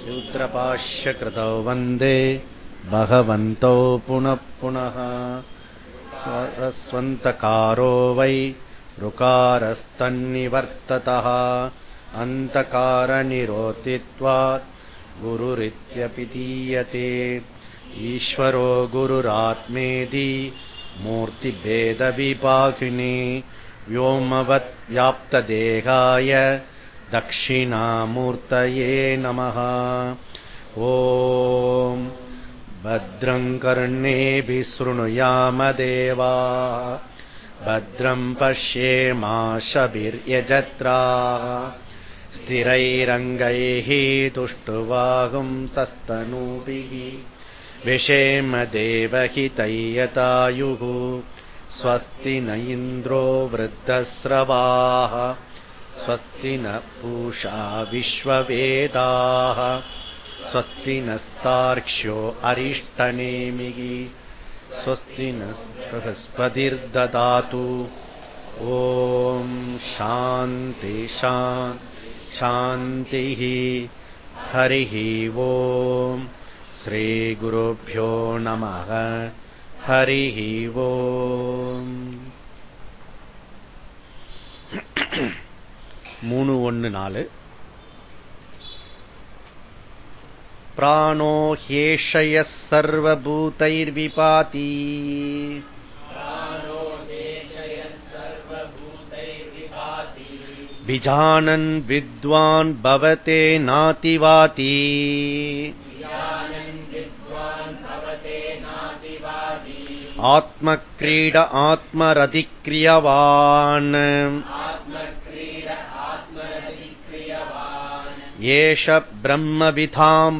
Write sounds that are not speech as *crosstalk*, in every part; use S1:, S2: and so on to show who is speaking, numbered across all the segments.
S1: सूत्रपाश्यकृतौ वन्दे भगवन्तौ पुनः पुनः रस्वन्तकारो वै ऋकारस्तन्निवर्ततः अन्तकारनिरोतित्वात् गुरुरित्यपि दीयते ईश्वरो गुरुरात्मेदि मूर्तिभेदविपाकिने व्योमवत् व्याप्तदेहाय दक्षिणामूर्तये नमः। ॐ भद्रम् कर्णेभिः शृणुयामदेवा भद्रम् पश्येमाशभिर्यजत्रा स्थिरैरङ्गैः तुष्टुवाहुम् सस्तनूभिः। विषेम देवहितैयतायुः। स्वस्ति न इन्द्रो वृद्धस्रवाः स्वस्ति न पूषा विश्ववेदाः। स्वस्ति नस्तार्क्ष्यो अरिष्टनेमिः। स्वस्ति न बृहस्पतिर्ददातु। ॐ शान्ति शान्तिः। हरिः ॐ। श्रीगुरुभ्यो नमः। हरिः மூணு ஒன்று நாலு. பிராணோ ஹேஷய சர்வபூதைர்விபாதி. விஜானன் வித்வான் பவதே நாதிவாதி. ஆத்மக்ரீட ஆத்மரதிக்ரியவான். ஏஷ பிரம்மவிதாம்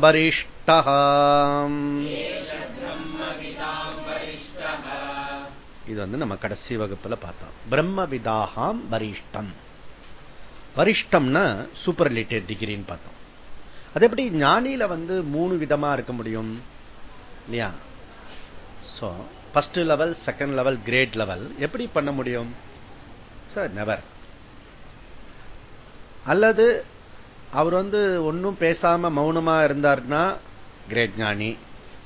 S1: இது வந்து நம்ம கடைசி வகுப்புல பார்த்தோம். பிரம்மவிதாகாம் வரிஷ்டம். வரிஷ்டம்னா சூப்பர்லிட்டேட் டிகிரின்னு பார்த்தோம். அது எப்படி ஞானியில வந்து மூணு விதமா இருக்க முடியும்? இல்லையா? So first level second level grade level எப்படி பண்ண முடியும்? சார் நெவர் அல்லது அவர் வந்து ஒன்றும் பேசாம மௌனமா இருந்தார்னா கிரேட் ஞானி.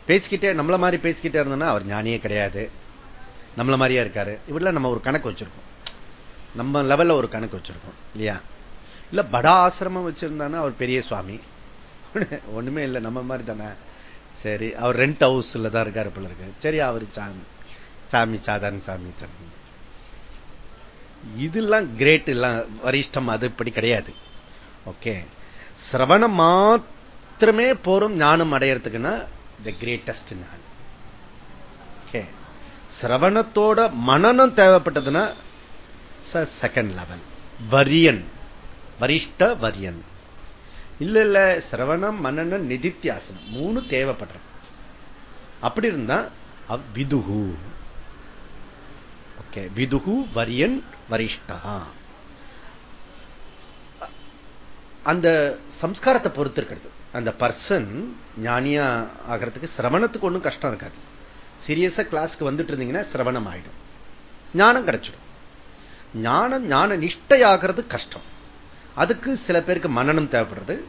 S1: பேசிக்கிட்டே நம்மள மாதிரி பேசிக்கிட்டே இருந்தோம்னா அவர் ஞானியே கிடையாது. நம்மள மாதிரியா இருக்காரு. இப்படிலாம் நம்ம ஒரு கணக்கு வச்சிருக்கோம். நம்ம லெவல்ல ஒரு கணக்கு வச்சிருக்கோம். இல்லையா? இல்ல படா ஆசிரமம் வச்சிருந்தானா அவர் பெரிய சுவாமி. *laughs* ஒண்ணுமே இல்லை நம்ம மாதிரி தானே. சரி அவர் ரெண்ட் ஹவுஸ்ல தான் இருக்காரு போல இருக்கு. சரி அவர் சாமி சாமி சாதாரண சாமி இதெல்லாம் கிரேட் எல்லாம் வரிஷ்டம் அது இப்படி கிடையாது. ஓகே. சிரவணம் மாத்திரமே போரும் ஞானம் அடையறதுக்குன்னா த கிரேட்டஸ்ட் ஞானம். ஓகே. சிரவணத்தோட மனநம் தேவைப்பட்டதுன்னா செகண்ட் லெவல் வரியன். வரிஷ்ட வரியன். இல்ல இல்ல சிரவணம் மனநம் நிதித்தியாசனம் மூணு தேவைப்படுற அப்படி இருந்தா விதுகு. ஓகே. விதுகு வரியன் வரிஷ்டா. அந்த சம்ஸ்காரத்தை பொறுத்து இருக்கிறது அந்த பர்சன் ஞானியா ஆகிறதுக்கு சிரவணத்துக்கு ஒன்றும் கஷ்டம் இருக்காது. சீரியஸா கிளாஸ்க்கு வந்துட்டு இருந்தீங்கன்னா சிரவணம் ஆயிடும். ஞானம் கிடைச்சிடும். ஞானம் ஞான நிஷ்டையாகிறது கஷ்டம். அதுக்கு சில பேருக்கு மன்னனும் தேவைப்படுறது.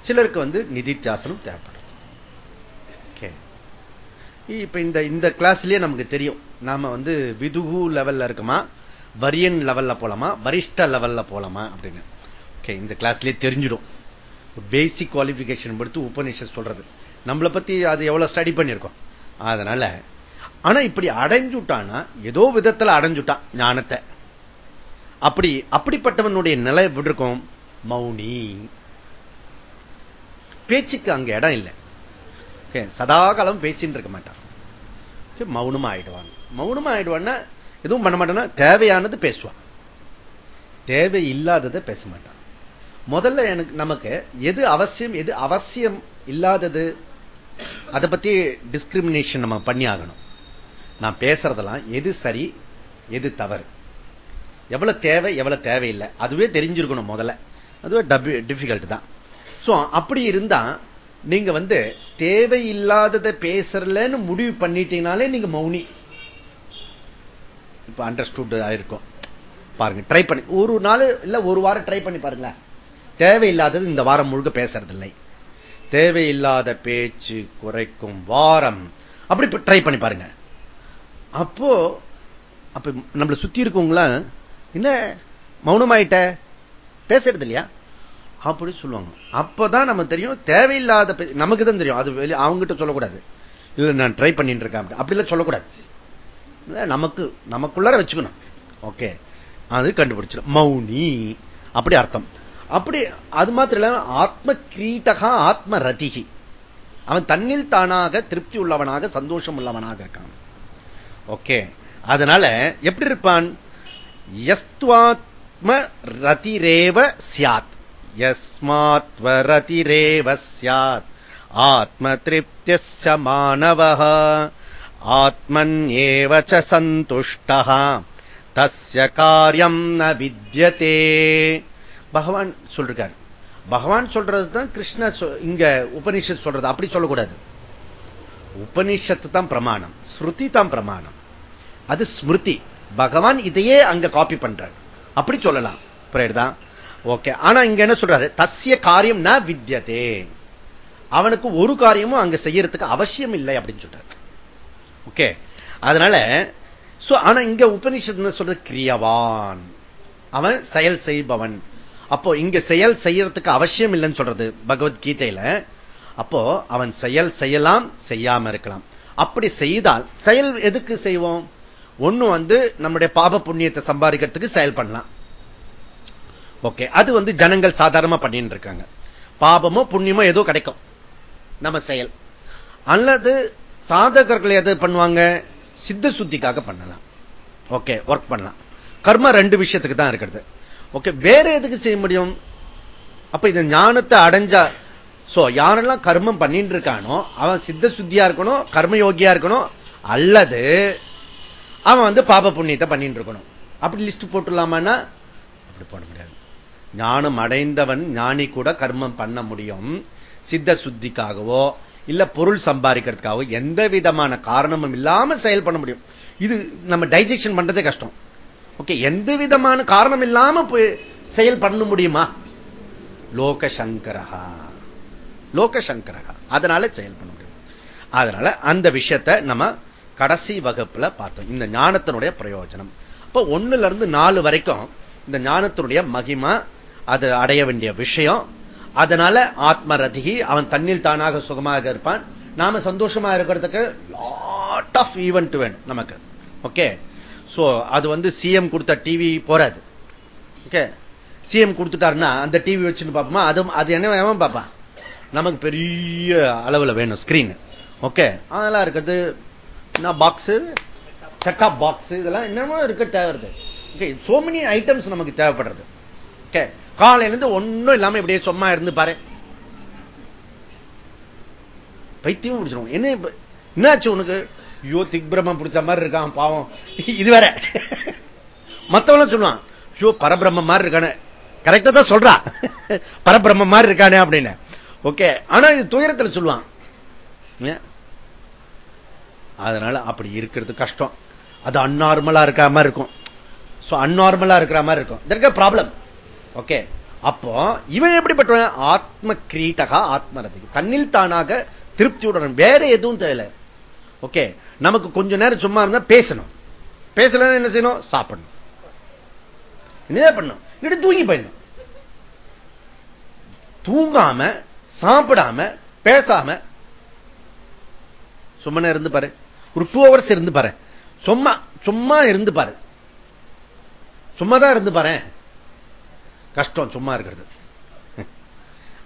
S1: சிலருக்கு வந்து நிதித்தியாசனம் தேவைப்படுறது. இப்ப இந்த இந்த கிளாஸ்லயே நமக்கு தெரியும். நாம வந்து விதுகு லெவல்ல இருக்குமா? வரியன் லெவல்ல போலாமா? வரிஷ்ட லெவல்ல போலாமா? அப்படின்னு. ஓகே இந்த கிளாஸ்லயே தெரிஞ்சிடும். பேசிக் குவாலிபிகேஷன் படுத்து உபநிஷம் சொல்றது. நம்மளை பத்தி அது எவ்வளவு ஸ்டடி பண்ணிருக்கோம் அதனால ஆனா இப்படி அடைஞ்சுட்டானா ஏதோ விதத்துல அடைஞ்சுட்டான் ஞானத்தை. அப்படி அப்படிப்பட்டவனுடைய நிலை எப்படி இருக்கும்? மௌனி. பேச்சுக்கு அங்க இடம் இல்லை. சதாகாலம் பேசின்னு இருக்க மாட்டான். மௌனமா ஆயிடுவான். மௌனமா ஆயிடுவான்னா எதுவும் பண்ண மாட்டான்னா தேவையானது பேசுவான். தேவை இல்லாததை பேச மாட்டான். முதல்ல எனக்கு நமக்கு எது அவசியம் எது அவசியம் இல்லாதது அதை பத்தி டிஸ்கிரிமினேஷன் நம்ம பண்ணி ஆகணும் நான் பேசுறதெல்லாம் எது சரி எது தவறு. எவ்வளவு தேவை எவ்வளவு தேவையில்லை. அதுவே தெரிஞ்சிருக்கணும் முதல்ல. அதுவே டிஃபிகல்ட் தான். சோ அப்படி இருந்தா நீங்க வந்து தேவையில்லாததை பேசுறலன்னு முடிவு பண்ணிட்டீங்கனாலே நீங்க மௌனி. இப்ப அண்டர்ஸ்டுட் ஆயிருக்கும். பாருங்க ட்ரை பண்ணி ஒரு நாள் இல்ல ஒரு வாரம் ட்ரை பண்ணி பாருங்க தேவையில்லாதது இந்த வாரம் முழுக்க பேசுறதில்லை. தேவையில்லாத பேச்சு குறைக்கும் வாரம். அப்படி ட்ரை பண்ணி பாருங்க. அப்போ அப்ப நம்மளை சுத்தி இருக்கவங்களாம் என்ன மௌனமாயிட்ட? பேசுறது இல்லையா அப்படி சொல்லுவாங்க. அப்பதான் நம்ம தெரியும் தேவையில்லாத நமக்கு தான் தெரியும். அது வெளியே அவங்ககிட்ட சொல்லக்கூடாது. இல்ல நான் ட்ரை பண்ணிட்டு இருக்கேன். அப்படிலாம் சொல்லக்கூடாது. நமக்கு நமக்குள்ளார வச்சுக்கணும். ஓகே. அது கண்டுபிடிச்சிடும் மௌனி. அப்படி அர்த்தம். அப்படி அது மாத்திரம் இல்ல ஆத்ம கிரீட்டகா ஆத்ம ரதிகி அவன் தன்னில் தானாக திருப்தி உள்ளவனாக சந்தோஷம் உள்ளவனாக இருக்கான். ஓகே. அதனால எப்படி இருப்பான்? எஸ்துவாத்ம ரதிரேவ சியாத் யஸ்மாத்வரதிரேவ சியாத் ஆத்ம திருப்திய மாணவ ஆத்மன் ஏவ சந்துஷ்ட தஸ்ய காரியம் ந வித்தியதே பகவான் சொல்றார். பகவான் சொல்றது தான் கிருஷ்ண இங்க உபனிஷத் சொல்றது. அப்படி சொல்லக்கூடாது. உபனிஷத்து தான் பிரமாணம். ஸ்ருதி தான் பிரமாணம். அது ஸ்மிருதி. பகவான் இதையே அங்க காப்பி பண்றார். அப்படி சொல்லலாம். புரியுதுதான் ஓகே ஆனா இங்க என்ன சொல்றாரு? தசிய காரியம் ந வித்தியதே அவனுக்கு ஒரு காரியமும் அங்க செய்யறதுக்கு அவசியம் இல்லை அப்படின்னு சொல்றாரு. ஓகே அதனால ஆனா இங்க உபனிஷத்து சொல்றது கிரியவான். அவன் செயல் செய்பவன். அப்போ இங்க செயல் செய்யறதுக்கு அவசியம் இல்லைன்னு சொல்றது பகவத்கீதையில அப்போ அவன் செயல் செய்யலாம் செய்யாம இருக்கலாம். அப்படி செய்தால் செயல் எதுக்கு செய்வோம்? ஒண்ணு வந்து நம்முடைய பாப புண்ணியத்தை சம்பாதிக்கிறதுக்கு செயல் பண்ணலாம். ஓகே அது வந்து ஜனங்கள் சாதாரணமா பண்ணிட்டு இருக்காங்க. பாபமோ புண்ணியமோ ஏதோ கிடைக்கும். நம்ம செயல். அல்லது சாதகர்கள் எது பண்ணுவாங்க? சித்த சுத்திக்காக பண்ணலாம். ஓகே ஒர்க் பண்ணலாம். கர்ம ரெண்டு விஷயத்துக்கு தான் இருக்கிறது. ஓகே வேற எதுக்கு செய்ய முடியும்? அப்ப இந்த ஞானத்தை அடைஞ்சா சோ யாரெல்லாம் கர்மம் பண்ணிட்டு இருக்கானோ அவன் சித்த சுத்தியா இருக்கணும் கர்மயோகியா இருக்கணும் அல்லது அவன் வந்து பாப புண்ணியத்தை பண்ணிட்டு இருக்கணும் அப்படி லிஸ்ட் போட்டுடலாமான்னா? அப்படி போட முடியாது. ஞானம் அடைந்தவன் ஞானி கூட கர்மம் பண்ண முடியும் சித்த சுத்திக்காகவோ இல்ல பொருள் சம்பாதிக்கிறதுக்காகவோ எந்த விதமான காரணமும் இல்லாம செயல் பண்ண முடியும். இது நம்ம டைஜெஷன் பண்றதே கஷ்டம். ஓகே எந்த விதமான காரணம் இல்லாம செயல் பண்ண முடியுமா? லோகசங்கரகா லோகசங்கரகா அதனால செயல் பண்ண முடியும். அதனால அந்த விஷயத்தை நம்ம கடைசி வகுப்புல பார்த்தோம். இந்த ஞானத்தினுடைய பிரயோஜனம். அப்ப ஒண்ணுல இருந்து நாலு வரைக்கும் இந்த ஞானத்தினுடைய மகிமா அது அடைய வேண்டிய விஷயம். அதனால ஆத்ம ரதிகி அவன் தண்ணில் தானாக சுகமாக இருப்பான். நாம சந்தோஷமா இருக்கிறதுக்கு லாட் ஆஃப் ஈவெண்ட் வேணும் நமக்கு. ஓகே? சோ அது வந்து சிஎம் கொடுத்த டிவி போறாது. ஓகே சிஎம் கொடுத்துட்டாருன்னா அந்த டிவி வச்சுன்னு பார்ப்போமா? அது அது என்ன வேணும் பார்ப்பான் நமக்கு பெரிய அளவுல வேணும் ஸ்கிரீன் ஓகே அதெல்லாம் இருக்கிறது என்ன பாக்ஸ் செட்டாப் பாக்ஸ் இதெல்லாம் என்னமோ இருக்க தேவைப்படுது. ஓகே சோ மெனி ஐட்டம்ஸ் நமக்கு தேவைப்படுறது. ஓகே காலையில இருந்து ஒன்னும் இல்லாம இப்படியே சும்மா இருந்து பாரு. பைத்தியம் பிடிச்சிடும் என்ன என்னாச்சு உனக்கு? ஐயோ திக்பிரமம் பிடிச்ச மாதிரி இருக்கான் பாவம். இது வேற. மத்தவங்களும் சொல்லுவான் ஐயோ பரபிரம்ம மாதிரி இருக்கானே. கரெக்டா தான் சொல்றா. பரபிரம்ம மாதிரி இருக்கானே அப்படின்னு. ஓகே ஆனா இது துயரத்தில் சொல்லுவான். அதனால அப்படி இருக்கிறது கஷ்டம். அது அன்நார்மலா இருக்கிற மாதிரி இருக்கும். அன்நார்மலா இருக்கிற மாதிரி இருக்கும். இதற்கு ப்ராப்ளம் ஓகே அப்போ இவன் எப்படிப்பட்டவன்? ஆத்ம கிரீட்டகா ஆத்மரதி தன்னில் தானாக திருப்தியுடன் வேற எதுவும் தேவை ஓகே நமக்கு கொஞ்ச நேரம் சும்மா இருந்தா பேசணும். பேசலன்னா என்ன செய்யணும்? சாப்பிடணும். என்ன பண்ணணும்? இல்லாட்டி தூங்கி போயிடணும். தூங்காம சாப்பிடாம பேசாம சும்மன இருந்து பாரு. ஒரு டூ ஹவர்ஸ் இருந்து பாரு. சும்மா சும்மா இருந்து பாரு. சும்மா தான் இருந்து பாரு. கஷ்டம் சும்மா இருக்கிறது.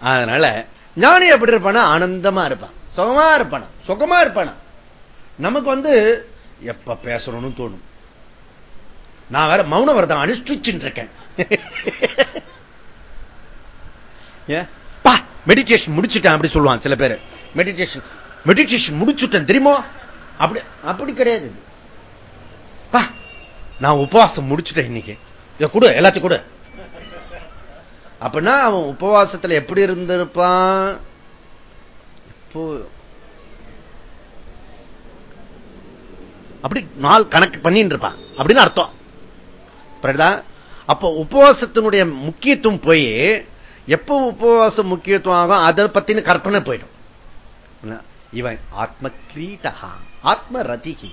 S1: அதனால ஞானி எப்படி இருப்பானா? ஆனந்தமா இருப்பான். சுகமா இருப்பானா? சுகமா இருப்பானா? நமக்கு வந்து எப்ப பேசணும்னு தோணும். நான் வேற மௌன விரதம் அனுஷ்டிச்சுட்டு இருக்கேன் மெடிடேஷன் *laughs* முடிச்சுட்டேன் அப்படி சொல்லுவான் சில பேர். மெடிடேஷன் மெடிடேஷன் முடிச்சுட்டேன் தெரியுமோ? அப்படி அப்படி கிடையாது பா நான் உபவாசம் முடிச்சுட்டேன் இன்னைக்கு. இதை கொடு எல்லாத்தையும் கொடு. அப்படின்னா அவன் உபவாசத்துல எப்படி இருந்திருப்பான்? இப்போ அப்படி நாள் கணக்கு பண்ணிட்டு இருப்பான். அப்படின்னு அர்த்தம். அப்ப உபவாசத்தினுடைய முக்கியத்துவம் போய் எப்ப உபவாசம் முக்கியத்துவம் ஆகும் அதை பத்தின கற்பனை போயிடும். இவன் ஆத்ம கிரீட்டகா ஆத்ம ரதிகி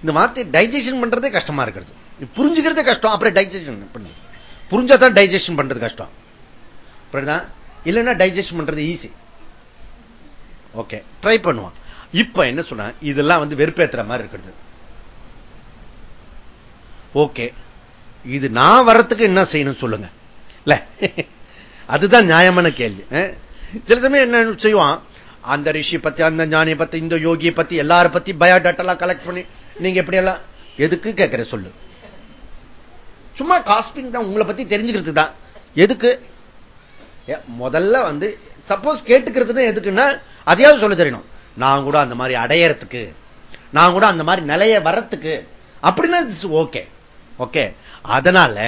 S1: இந்த வார்த்தை டைஜஷன் பண்றதே கஷ்டமா இருக்கிறது. புரிஞ்சுக்கிறதே கஷ்டம் அப்புறம் டைஜஷன் பண்ணு. புரிஞ்சாதான் டைஜஷன் பண்றது கஷ்டம். இல்லைன்னா டைஜஷன் பண்றது ஈஸி ஓகே ட்ரை பண்ணுவான் இப்ப என்ன சொன்ன இதெல்லாம் வந்து வெறுப்பேற்றுற மாதிரி இருக்கிறது. ஓகே. இது நான் வர்றதுக்கு என்ன செய்யணும் சொல்லுங்க. இல்ல அதுதான் நியாயமான கேள்வி. சில சமயம் என்ன செய்வான்? அந்த ரிஷி பத்தி அந்த ஞானியை பத்தி இந்த யோகியை பத்தி எல்லார பத்தி பயோடாட்டெல்லாம் கலெக்ட் பண்ணி நீங்க எப்படி எல்லாம் எதுக்கு கேட்கிற சொல்லு. சும்மா காஸ்பிங் தான் உங்களை பத்தி தெரிஞ்சுக்கிறது தான். எதுக்கு? முதல்ல வந்து சப்போஸ் கேட்டுக்கிறதுன்னு எதுக்குன்னா அதையாவது சொல்ல தெரியணும். நான் கூட அந்த மாதிரி அடையறதுக்கு நான் கூட அந்த மாதிரி நிலைய வர்றதுக்கு அப்படின்னா ஓகே ஓகே அதனால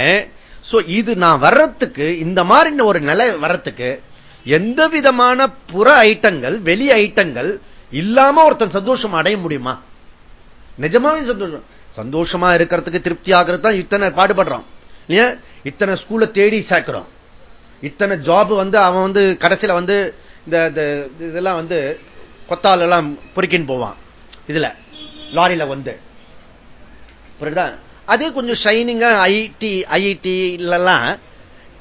S1: இது நான் வர்றதுக்கு இந்த மாதிரி ஒரு நிலை வர்றதுக்கு எந்த விதமான புற ஐட்டங்கள் வெளி ஐட்டங்கள் இல்லாம ஒருத்தன் சந்தோஷம் அடைய முடியுமா? நிஜமாவே சந்தோஷம். சந்தோஷமா இருக்கிறதுக்கு திருப்தி ஆகிறது தான் இத்தனை பாடுபடுறான் இல்லையா? இத்தனை ஸ்கூல்ல தேடி சேர்க்கிறோம். இத்தனை ஜாப் வந்து அவன் வந்து கடைசியில வந்து இந்த இதெல்லாம் வந்து கொத்தால் எல்லாம் பொறுக்கின்னு போவான். இதுல லாரியில வந்து. புரியுதா? அதே கொஞ்சம் ஷைனிங்கா ஐடி ஐஐடி எல்லாம்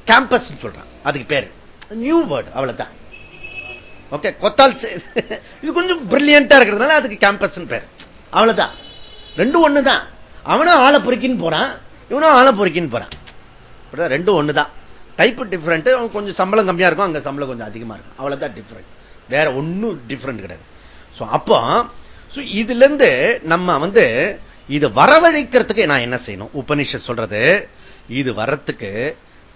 S1: கேம்பஸ் சொல்றான். அதுக்கு பேரு. நியூ வேர்டு அவ்வளவுதான். ஓகே கொத்தால் இது கொஞ்சம் பிரில்லியண்டா இருக்கிறதுனால அதுக்கு கேம்பஸ் பேர். அவ்வளவுதான். ரெண்டும் ஒண்ணுதான். அவனும் ஆளை பொறுக்கின்னு போறான். இவனும் ஆளை பொறுக்கின்னு போறான். ரெண்டும் ஒண்ணுதான். டைப் டிஃப்ரெண்ட் கொஞ்சம் சம்பளம் கம்மியா இருக்கும் அங்க சம்பளம் கொஞ்சம் அதிகமா இருக்கும். அவ்வளவுதான் டிஃப்ரெண்ட் வேற ஒன்னும் டிஃபரெண்ட் கிடையாது. அப்போ இதுல இருந்து நம்ம வந்து இது வரவழைக்கிறதுக்கு நான் என்ன செய்யணும்? உபனிஷ சொல்றது இது வர்றதுக்கு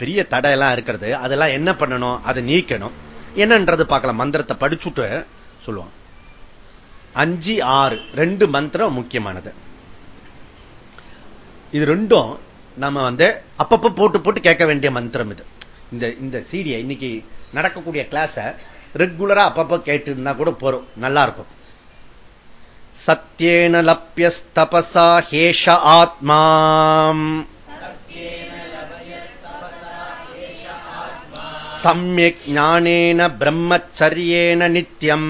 S1: பெரிய தடையெல்லாம் இருக்கிறது அதெல்லாம் என்ன பண்ணணும்? அதை நீக்கணும். என்னன்றது பார்க்கலாம். மந்திரத்தை படிச்சுட்டு சொல்லுவோம். அஞ்சு ஆறு ரெண்டு மந்திரம் முக்கியமானது. இது ரெண்டும் நம்ம வந்து அப்பப்ப போட்டு போட்டு கேட்க வேண்டிய மந்திரம் இது. இந்த இந்த சீடியை இன்னைக்கு நடக்கக்கூடிய கிளாஸ ரெகுலரா அப்பப்ப கேட்டு இருந்தா கூட போறோம். நல்லா இருக்கும் சத்தியேன லப்யஸ்தபசா ஹேஷ ஆத்மா சமயக் ஞானேன பிரம்மச்சரியேன நித்தியம்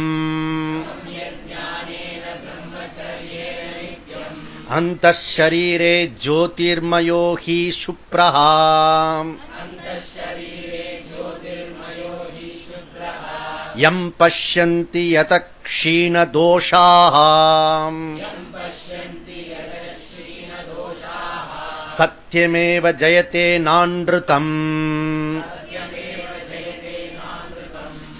S1: அந்த ஷரீரே ஜோதிர்மயோ ஹி சுப்ரஹா यम् पश्यन्ति यतः क्षीणदोषाः सत्यमेव जयते नानृतम्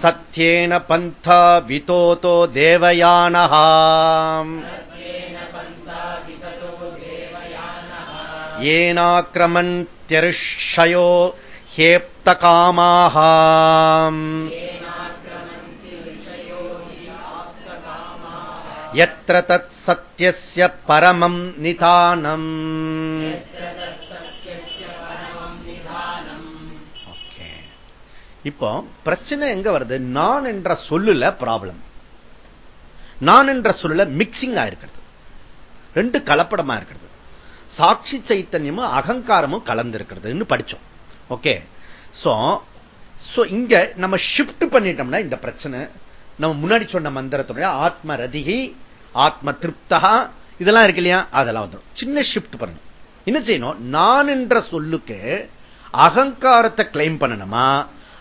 S1: सत्येन पन्था वितोतो देवयानः येनाक्रमन्त्यर्षयो ह्येप्तकामाः यत्र तत् सत्यस्य परमम् निधानम् இப்போ பிரச்சனை எங்க வருது நான் என்ற சொல்லுல ப்ராப்ளம் நான் என்ற சொல்லுல மிக்சிங் ஆயிருக்கிறது ரெண்டு கலப்படமா இருக்கிறது சாட்சி சைத்தன்யமும் அகங்காரமும் கலந்திருக்கிறதுன்னு படிச்சோம் ஓகே சோ இங்க நம்ம ஷிப்ட் பண்ணிட்டோம்னா இந்த பிரச்சனை நம்ம முன்னாடி சொன்ன மந்திரத்துடைய ஆத்ம ரதிகி ஆத்ம திருப்தகா இதெல்லாம் இருக்கு இல்லையா? அதெல்லாம் வந்துடும் சின்ன ஷிப்ட் பண்ணணும். என்ன செய்யணும்? நான் என்ற சொல்லுக்கு அகங்காரத்தை கிளைம் பண்ணணுமா?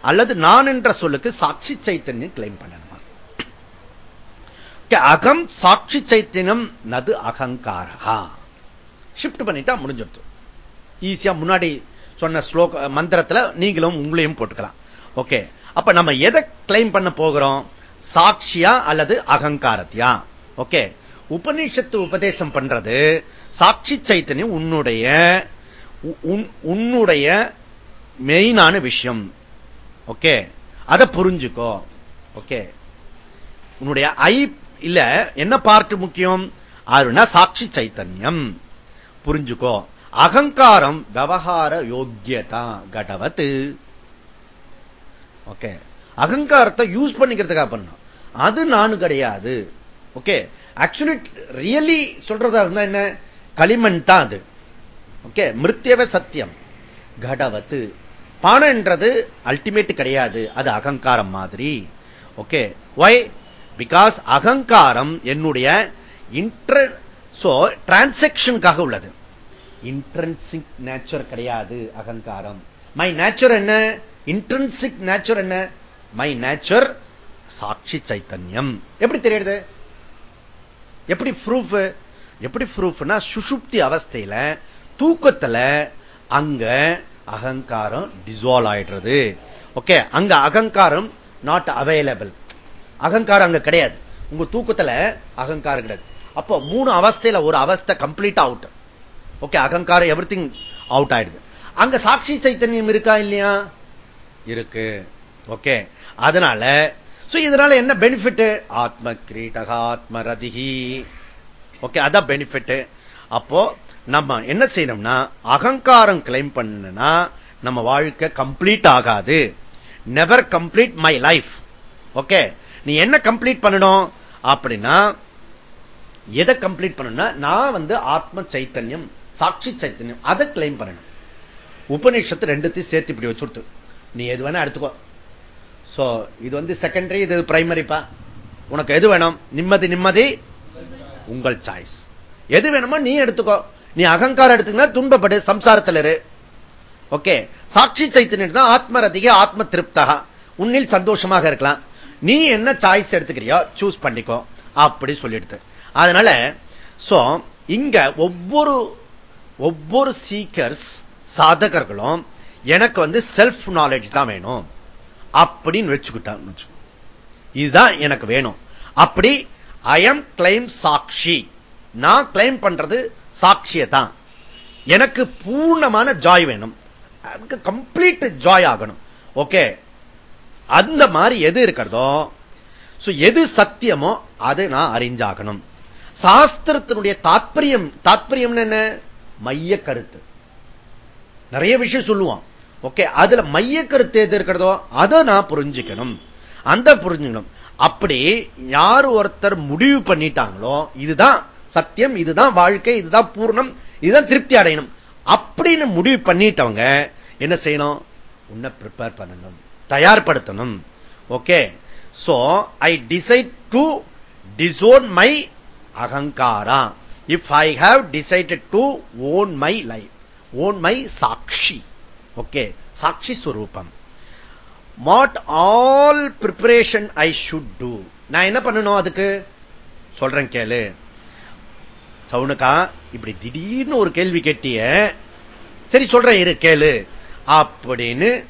S1: அல்லது நான் என்ற சொல்லுக்கு சாட்சி சைத்தன்யம் கிளைம் பண்ணணுமா? அகம் சாட்சி சைத்தன்யம் நது அகங்காரா ஷிப்ட் பண்ணிட்டா முடிஞ்சிருது. ஈஸியா முன்னாடி சொன்ன ஸ்லோக மந்திரத்துல நீங்களும் உங்களையும் போட்டுக்கலாம். ஓகே அப்ப நம்ம எதை கிளைம் பண்ண போகிறோம்? சாட்சியா அல்லது அகங்காரத்தியா? ஓகே. உபநிஷத்து உபதேசம் பண்றது சாட்சி சைத்தன்யம் உன்னுடைய உன்னுடைய மெயினான விஷயம். ஓகே. அதை புரிஞ்சுக்கோ. ஓகே. உன்னுடைய ஐ இல்ல என்ன பார்ட் முக்கியம்? அதுனா சாட்சி சைத்தன்யம் புரிஞ்சுக்கோ. அகங்காரம் விவகார யோக்கியதா கடவத்து. ஓகே. அகங்காரத்தை யூஸ் பண்ணிக்கிறதுக்காக பண்ணும் அது நானு கிடையாது. ஓகே. ஆக்சுவலி ரியலி சொல்றதா இருந்தா என்ன? களிமண் தான் அது. ஓகே. மிருத்தியவ சத்தியம். கடவத்து பானன்றது அல்டிமேட் கிடையாது. அது அகங்காரம் மாதிரி. ஓகே. ஒய் பிகாஸ் அகங்காரம் என்னுடைய இன்டர் சோ டிரான்சாக்சனுக்காக உள்ளது. இன்ட்ரன்சிக் நேச்சர் கிடையாது. அகங்காரம். மை நேச்சர் என்ன? இன்ட்ரன்சிக் நேச்சர் என்ன? மை நேச்சர் சாட்சி சைத்தன்யம். எப்படி தெரியுது? எப்படி ப்ரூஃப் எப்படி ப்ரூஃப்னா சுசுப்தி அவஸ்தையில தூக்கத்துல அங்க அகங்காரம் டிசால்வ் ஆயிடுறது. ஓகே அங்க அகங்காரம் நாட் அவைலபிள் அகங்காரம் அங்க கிடையாது. உங்க தூக்கத்துல அகங்காரம் கிடையாது. அப்போ மூணு அவஸ்தையில ஒரு அவஸ்தை கம்ப்ளீட் அவுட் ஓகே அகங்காரம் எவ்ரி அவுட் ஆயிடுது. அங்க சாட்சி சைத்தன்யம் இருக்கா இல்லையா? இருக்கு. ஓகே அதனால இதனால என்ன பெனிஃபிட் ஆத்ம கிரீடக ஆத்ம ரதிகி ஓகே அதான் பெனிஃபிட் அப்போ நம்ம என்ன செய்யணும்னா அகங்காரம் கிளைம் பண்ணா நம்ம வாழ்க்கை கம்ப்ளீட் ஆகாது. Never complete my life okay நீ என்ன கம்ப்ளீட் பண்ணணும்? அப்படின்னா எதை கம்ப்ளீட் பண்ணணும்னா நான் வந்து ஆத்ம சைத்தன்யம் சாட்சி சைத்தன்யம் அதை கிளைம் பண்ணணும். உபநிஷத்து ரெண்டுத்தையும் சேர்த்து இப்படி வச்சுட்டு நீ எது வேணா எடுத்துக்கோ. சோ இது வந்து செகண்டரி இது பிரைமரிப்பா உனக்கு எது வேணும்? நிம்மதி நிம்மதி. உங்கள் சாய்ஸ் எது வேணுமோ நீ எடுத்துக்கோ. நீ அகங்காரம் எடுத்துக்கினா துன்பப்படு சம்சாரத்தில் இரு. ஓகே சாட்சி சைத்தன்யம் ஆத்ம ரதிக ஆத்ம திருப்தகா. உன்னில் சந்தோஷமாக இருக்கலாம். நீ என்ன சாய்ஸ் எடுத்துக்கிறியோ சூஸ் பண்ணிக்கோ. அப்படி சொல்லிடுது. அதனால சோ இங்க ஒவ்வொரு ஒவ்வொரு சீக்கர்ஸ் சாதகர்களும் எனக்கு வந்து செல்ஃப் நாலேஜ் தான் வேணும். அப்படின்னு வச்சுக்கிட்டான் இதுதான் எனக்கு வேணும். அப்படி ஐ எம் கிளைம் சாட்சி. நான் கிளைம் பண்றது சாட்சியத்தான். எனக்கு பூர்ணமான ஜாய் வேணும். கம்ப்ளீட் ஜாய் ஆகணும். ஓகே அந்த மாதிரி எது இருக்கிறதோ எது சத்தியமோ அது நான் அறிஞ்சாகணும். சாஸ்திரத்தினுடைய தாற்பயம் தாற்பயம் என்ன? மைய கருத்து. நிறைய விஷயம் சொல்லுவான். ஓகே அதுல மைய கருத்து எது இருக்கிறதோ அதை நான் புரிஞ்சுக்கணும். அந்த புரிஞ்சுக்கணும். அப்படி யார் ஒருத்தர் முடிவு பண்ணிட்டாங்களோ இதுதான் சத்தியம் இதுதான் வாழ்க்கை இதுதான் பூர்ணம் இதுதான் திருப்தி அடையணும். அப்படின்னு முடிவு பண்ணிட்டவங்க என்ன செய்யணும்? உன்னை ப்ரிப்பேர் பண்ணணும். தயார்படுத்தணும். Okay. So I decide to disown my அகங்காரா. If I have decided to own my life own my சாட்சி. ஓகே சாட்சி ஸ்வரூபம் what all preparation I should do நான் என்ன பண்ணணும் அதுக்கு? சொல்றேன் கேளு. சவுனுக்கா இப்படி திடீர்னு ஒரு கேள்வி கேட்டிய. சரி சொல்றேன் இரு கேளு. அப்படின்னு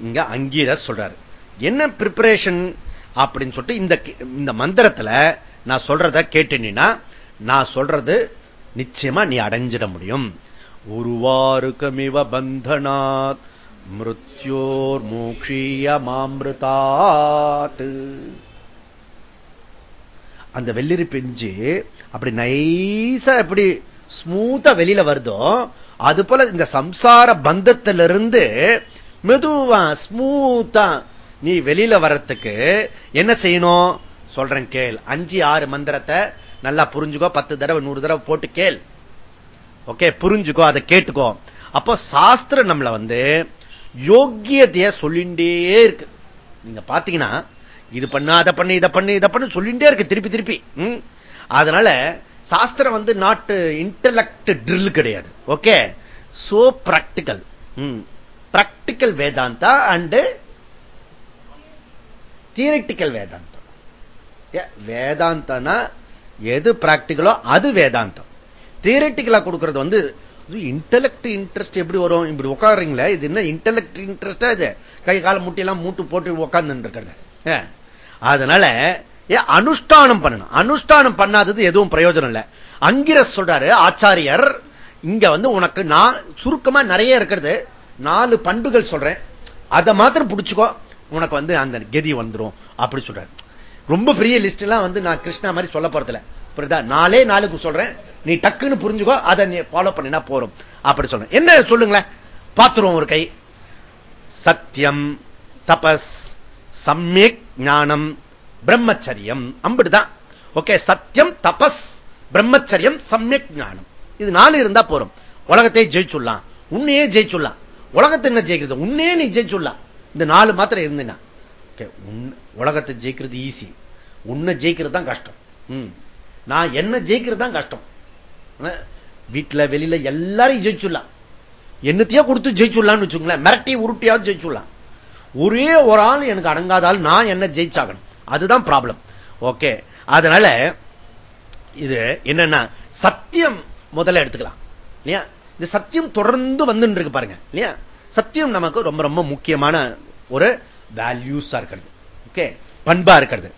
S1: இங்க அங்கீர சொல்றாரு. என்ன பிரிப்பரேஷன் அப்படின்னு சொல்லிட்டு இந்த இந்த மந்திரத்துல நான் சொல்றத கேட்டுனா நான் சொல்றது நிச்சயமா நீ அடைஞ்சிட முடியும். உருவாருக்கமிவ பந்தனாத் மிருத்யோர் மோக்ஷிய மாமிருதாத்து அந்த வெள்ளிரி பிஞ்சு அப்படி நைசா எப்படி ஸ்மூத்தா வெளியில வருதோ அது போல இந்த சம்சார பந்தத்திலிருந்து மெதுவா ஸ்மூத்தா நீ வெளியில வர்றதுக்கு என்ன செய்யணும்? சொல்றேன் கேள். அஞ்சு ஆறு மந்திரத்தை நல்லா புரிஞ்சுக்கோ. பத்து தடவை நூறு தடவை போட்டு கேள். ஓகே புரிஞ்சுக்கோ அதை கேட்டுக்கோ. அப்போ சாஸ்திரம் நம்மள வந்து யோக்கியதைய சொல்லிண்டே இருக்கு. நீங்க பாத்தீங்கன்னா இது பண்ணு அதை பண்ணு இதை பண்ணு இதை பண்ணு சொல்லிட்டே இருக்கு திருப்பி திருப்பி. அதனால சாஸ்திரம் வந்து நாட்டு இன்டலக்ட் ட்ரில் கிடையாது. Okay so practical practical Vedanta and theoretical Vedantam வேதாந்தம்னா எது பிராக்டிக்கலோ அது வேதாந்தம். தியரட்டிக்கலா கொடுக்கறது வந்து இன்டலெக்ட் இன்ட்ரெஸ்ட் எப்படி வரும்? இப்படி உட்காடுறீங்களே இது என்ன இன்டலெக்ட் இன்ட்ரெஸ்டா இது? கை கால முட்டியெல்லாம் மூட்டு போட்டு உட்கார்ந்து இருக்கிறது. அதனால அனுஷ்டானம் பண்ணணும். அனுஷ்டானம் பண்ணாதது எதுவும் பிரயோஜனம் இல்லை. அங்கிர சொல்றாரு ஆச்சாரியர் இங்க வந்து உனக்கு நான் சுருக்கமா நிறைய இருக்கிறது. நாலு பண்புகள் சொல்றேன். அதை மாத்திரம் பிடிச்சுக்கோ. உனக்கு வந்து அந்த கெதி வந்துடும் அப்படி சொல்றாரு. ரொம்ப பெரிய லிஸ்ட் எல்லாம் வந்து நான் கிருஷ்ணா மாதிரி சொல்ல போறதில்லை. புரியுதா? நாலே நாளுக்கு சொல்றேன். நீ டக்குன்னு புரிஞ்சுக்கோ அதை நீ ஃபாலோ பண்ணினா போறோம் அப்படி சொல்றேன். என்ன சொல்லுங்களேன்? பாத்துருவோம் ஒரு கை. சத்தியம் தபஸ் சம்யக் ஞானம் பிரம்மச்சரியம். அம்பிடுதான் ஓகே சத்தியம் தபஸ் பிரம்மச்சரியம் சம்யக் ஞானம். இது நாலு இருந்தா போறோம் உலகத்தை ஜெயிச்சுடலாம். உன்னையே ஜெயிச்சுடலாம். உலகத்தை என்ன ஜெயிக்கிறது? உன்னையே நீ ஜெயிச்சுடலாம். இந்த நாலு மாத்திரம் இருந்தீங்கன்னா உலகத்தை ஜெயிக்கிறது ஈஸி உன்னை ஜெயிக்கிறது தான் கஷ்டம் நான் என்ன ஜெயிக்கிறது தான் கஷ்டம் வீட்டுல வெளியில எல்லாரையும் ஜெயிச்சுடலாம். என்னத்தையோ கொடுத்து ஜெயிச்சுடலாம்னு வச்சுங்களேன் மிரட்டி உருட்டியாவது ஜெயிச்சுடலாம். ஒரே ஒரு ஆள் எனக்கு அடங்காதால் நான் என்ன ஜெயிச்சாகணும்? அதுதான் ப்ராப்ளம் ஓகே அதனால இது என்னன்னா சத்தியம் முதல்ல எடுத்துக்கலாம். இல்லையா? இந்த சத்தியம் தொடர்ந்து வந்துட்டு இருக்கு பாருங்க. இல்லையா? சத்தியம் நமக்கு ரொம்ப ரொம்ப முக்கியமான ஒரு வேல்யூஸா இருக்கிறது. ஓகே பண்பா இருக்கிறது.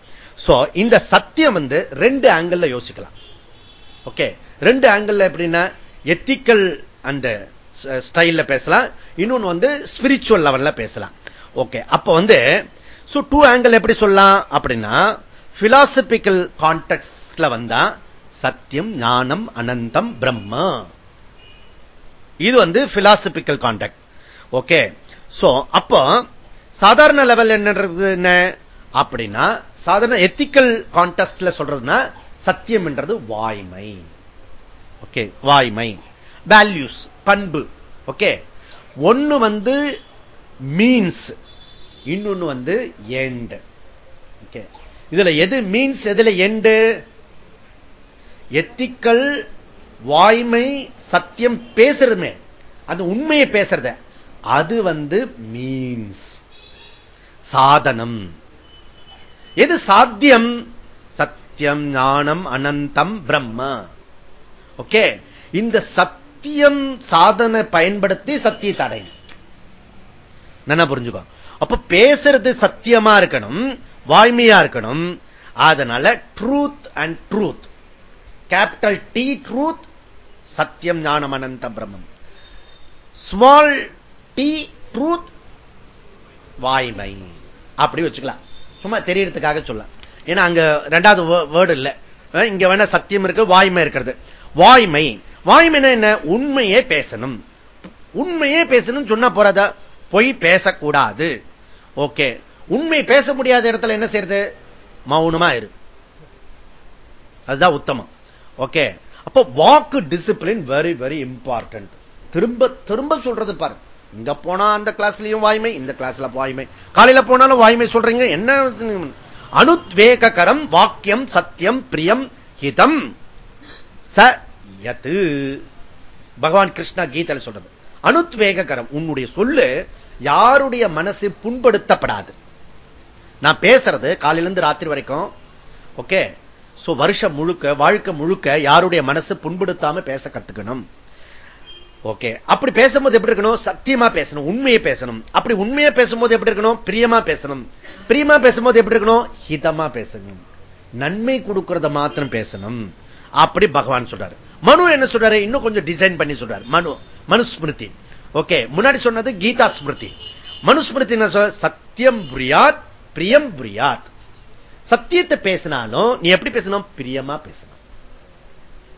S1: சோ இந்த சத்தியம் வந்து ரெண்டு ஆங்கிள் யோசிக்கலாம். ஓகே ரெண்டு ஆங்கிள் எப்படின்னா எத்திக்கல் அந்த ஸ்டைல்ல பேசலாம். இன்னொன்னு வந்து ஸ்பிரிச்சுவல் லெவல்ல பேசலாம். ஓகே அப்ப வந்து டூ ஆங்கிள் எப்படி சொல்லலாம் அப்படின்னா பிலாசபிக்கல் கான்டெக்ட்ல வந்தா சத்தியம் ஞானம் அனந்தம் பிரம்மா. இது வந்து பிலாசபிக்கல் கான்டெக்ட் ஓகே சோ அப்போ சாதாரண லெவல் என்னன்றது என்ன? அப்படின்னா சாதாரண எத்திக்கல் கான்டெஸ்ட்ல சொல்றதுன்னா சத்தியம் என்றது வாய்மை. ஓகே வாய்மை. வேல்யூஸ் பண்பு. ஓகே ஒன்னு வந்து மீன்ஸ் இன்னொன்னு வந்து எண்ட் ஓகே இதுல எது மீன்ஸ் எதுல எண்டு எத்திக்கல் வாய்மை சத்தியம் பேசுறதுமே. அந்த உண்மையை பேசுறத. அது வந்து மீன்ஸ் சாதனம். எது சாத்தியம்? சத்தியம் ஞானம் அனந்தம் பிரம்ம. ஓகே? இந்த சத்தியம் சாதனை பயன்படுத்தி சத்தியத்தை அடையும் என்ன புரிஞ்சுக்கோ. அப்ப பேசுறது சத்தியமா இருக்கணும் வாய்மையா இருக்கணும். அதனால truth and truth capital T truth சத்தியம் ஞானம் அனந்தம் பிரம்மம். ஸ்மால் டி ட்ரூத் வாய்மை. அப்படி வச்சுக்கலாம். சும்மா தெரியறதுக்காக சொல்ல ஏன்னா அங்க ரெண்டாவது வேர்டு இல்ல. இங்க வேணா சத்தியம் இருக்கு வாய்மை இருக்கிறது. வாய்மை. வாய்மைனா என்ன? உண்மையே பேசணும். உண்மையே பேசணும் சொன்னா போறதா? பொய் பேசக்கூடாது. ஓகே. உண்மை பேச முடியாத இடத்துல என்ன செய்யறது? மௌனமா இரு. அதுதான் உத்தமம். ஓகே. அப்போ வாக்கு டிசிப்ளின் வெரி வெரி இம்பார்ட்டன்ட் திரும்ப திரும்ப சொல்றது பாருங்க இங்க போனா அந்த கிளாஸ்லயும் வாய்மை இந்த கிளாஸ்ல வாய்மை. காலையில போனாலும் வாய்மை சொல்றீங்க என்ன அனுத்வேகரம் வாக்கியம் சத்தியம் பிரியம் ஹிதம் ச யத்து பகவான் கிருஷ்ணா கீதையில சொல்றது. அனுத்வேகரம் உன்னுடைய சொல்லு யாருடைய மனசு புண்படுத்தப்படாது. நான் பேசுறது காலையிலிருந்து ராத்திரி வரைக்கும். ஓகே சோ வருஷம் முழுக்க வாழ்க்கை முழுக்க யாருடைய மனசு புண்படுத்தாம பேச கத்துக்கணும். ஓகே. அப்படி பேசும்போது எப்படி இருக்கணும்? சத்தியமா பேசணும். உண்மையை பேசணும். அப்படி உண்மையை பேசும்போது எப்படி இருக்கணும்? பிரியமா பேசணும். பிரியமா பேசும்போது எப்படி இருக்கணும்? ஹிதமா பேசணும். நன்மை கொடுக்கறத மாத்திரம் பேசணும். அப்படி பகவான் சொல்றாரு. மனு என்ன சொல்றாரு? இன்னும் கொஞ்சம் டிசைன் பண்ணி சொல்றாரு. மனு மனுஸ்மிருதி. ஓகே. முன்னாடி சொன்னது கீதா ஸ்மிருதி. மனுஸ்மிருதி சத்தியம் புரியாத் பிரியம் புரியாத். சத்தியத்தை பேசினாலும் நீ எப்படி பேசணும்? பிரியமா பேசணும்.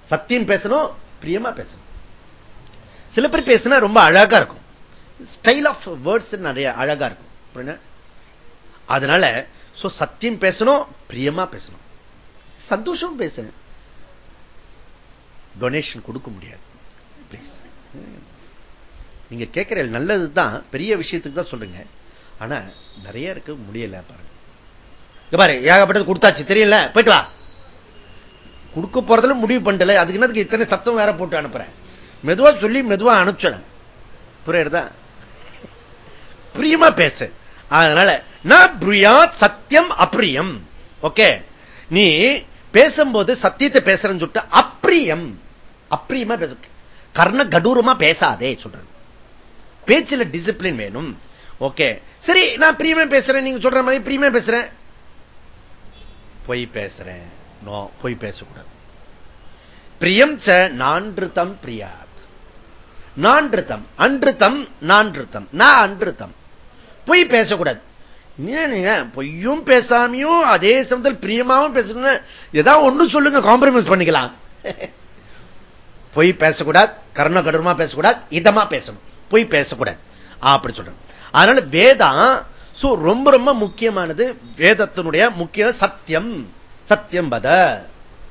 S1: சத்தியம் பேசணும் பிரியமா பேசணும். சில பேர் பேசினா ரொம்ப அழகா இருக்கும். ஸ்டைல் ஆஃப் வேர்ட்ஸ் நிறைய அழகா இருக்கும். அதனால சத்தியம் பேசணும் பிரியமா பேசணும். சந்தோஷம் பேச. டொனேஷன் கொடுக்க முடியாது. பிளீஸ் நீங்க கேட்கிற நல்லதுதான். பெரிய விஷயத்துக்கு தான் சொல்றீங்க. ஆனா நிறைய இருக்கு முடியல பாருங்க. பாரு ஏகப்பட்டது கொடுத்தாச்சு. தெரியல போயிட்டு வா. கொடுக்க போறதுல முடிவு பண்ணல அதுக்கு என்னதுக்கு இத்தனை சத்தம் வேற போட்டு அனுப்புறேன் மெதுவா சொல்லி மெதுவா அனுப்பிச்சிடும். புரியுறதா? பிரியமா பேசு. அதனால நான் பிரியாத் சத்தியம் அப்பிரியம் ஓகே? நீ பேசும்போது சத்தியத்தை பேசுறேன்னு சொல்லிட்டு அப்பிரியம் அப்பிரியமா பேச. கர்ண கடூரமா பேசாதே சொல்றேன் பேச்சுல டிசிப்ளின் வேணும். ஓகே? சரி நான் பிரியமே பேசுறேன். நீங்க சொல்ற மாதிரி பிரியமே பேசுறேன். பொய் பேசுறேன். நோ பொய் பேசக்கூடாது. பிரியம் ச நான்கு தம் பிரியா. நான்றுத்தம் அன்றுத்தம் நான்றுத்தம் நான் அன்றுத்தம் பொய் பேசக்கூடாது. நீங்க பொய்யும் பேசாமையும் அதே சமயத்தில் பிரியமாவும் பேசணும் ஏதாவது ஒண்ணு சொல்லுங்க காம்ப்ரமைஸ் பண்ணிக்கலாம். பொய் பேசக்கூடாது கர்ண கடூரமா பேசக்கூடாது இதமா பேசணும். பொய் பேசக்கூடாது. அப்படி சொல்றேன். அதனால வேதம் ரொம்ப ரொம்ப முக்கியமானது வேதத்தினுடைய முக்கிய சத்தியம். சத்தியம் பத.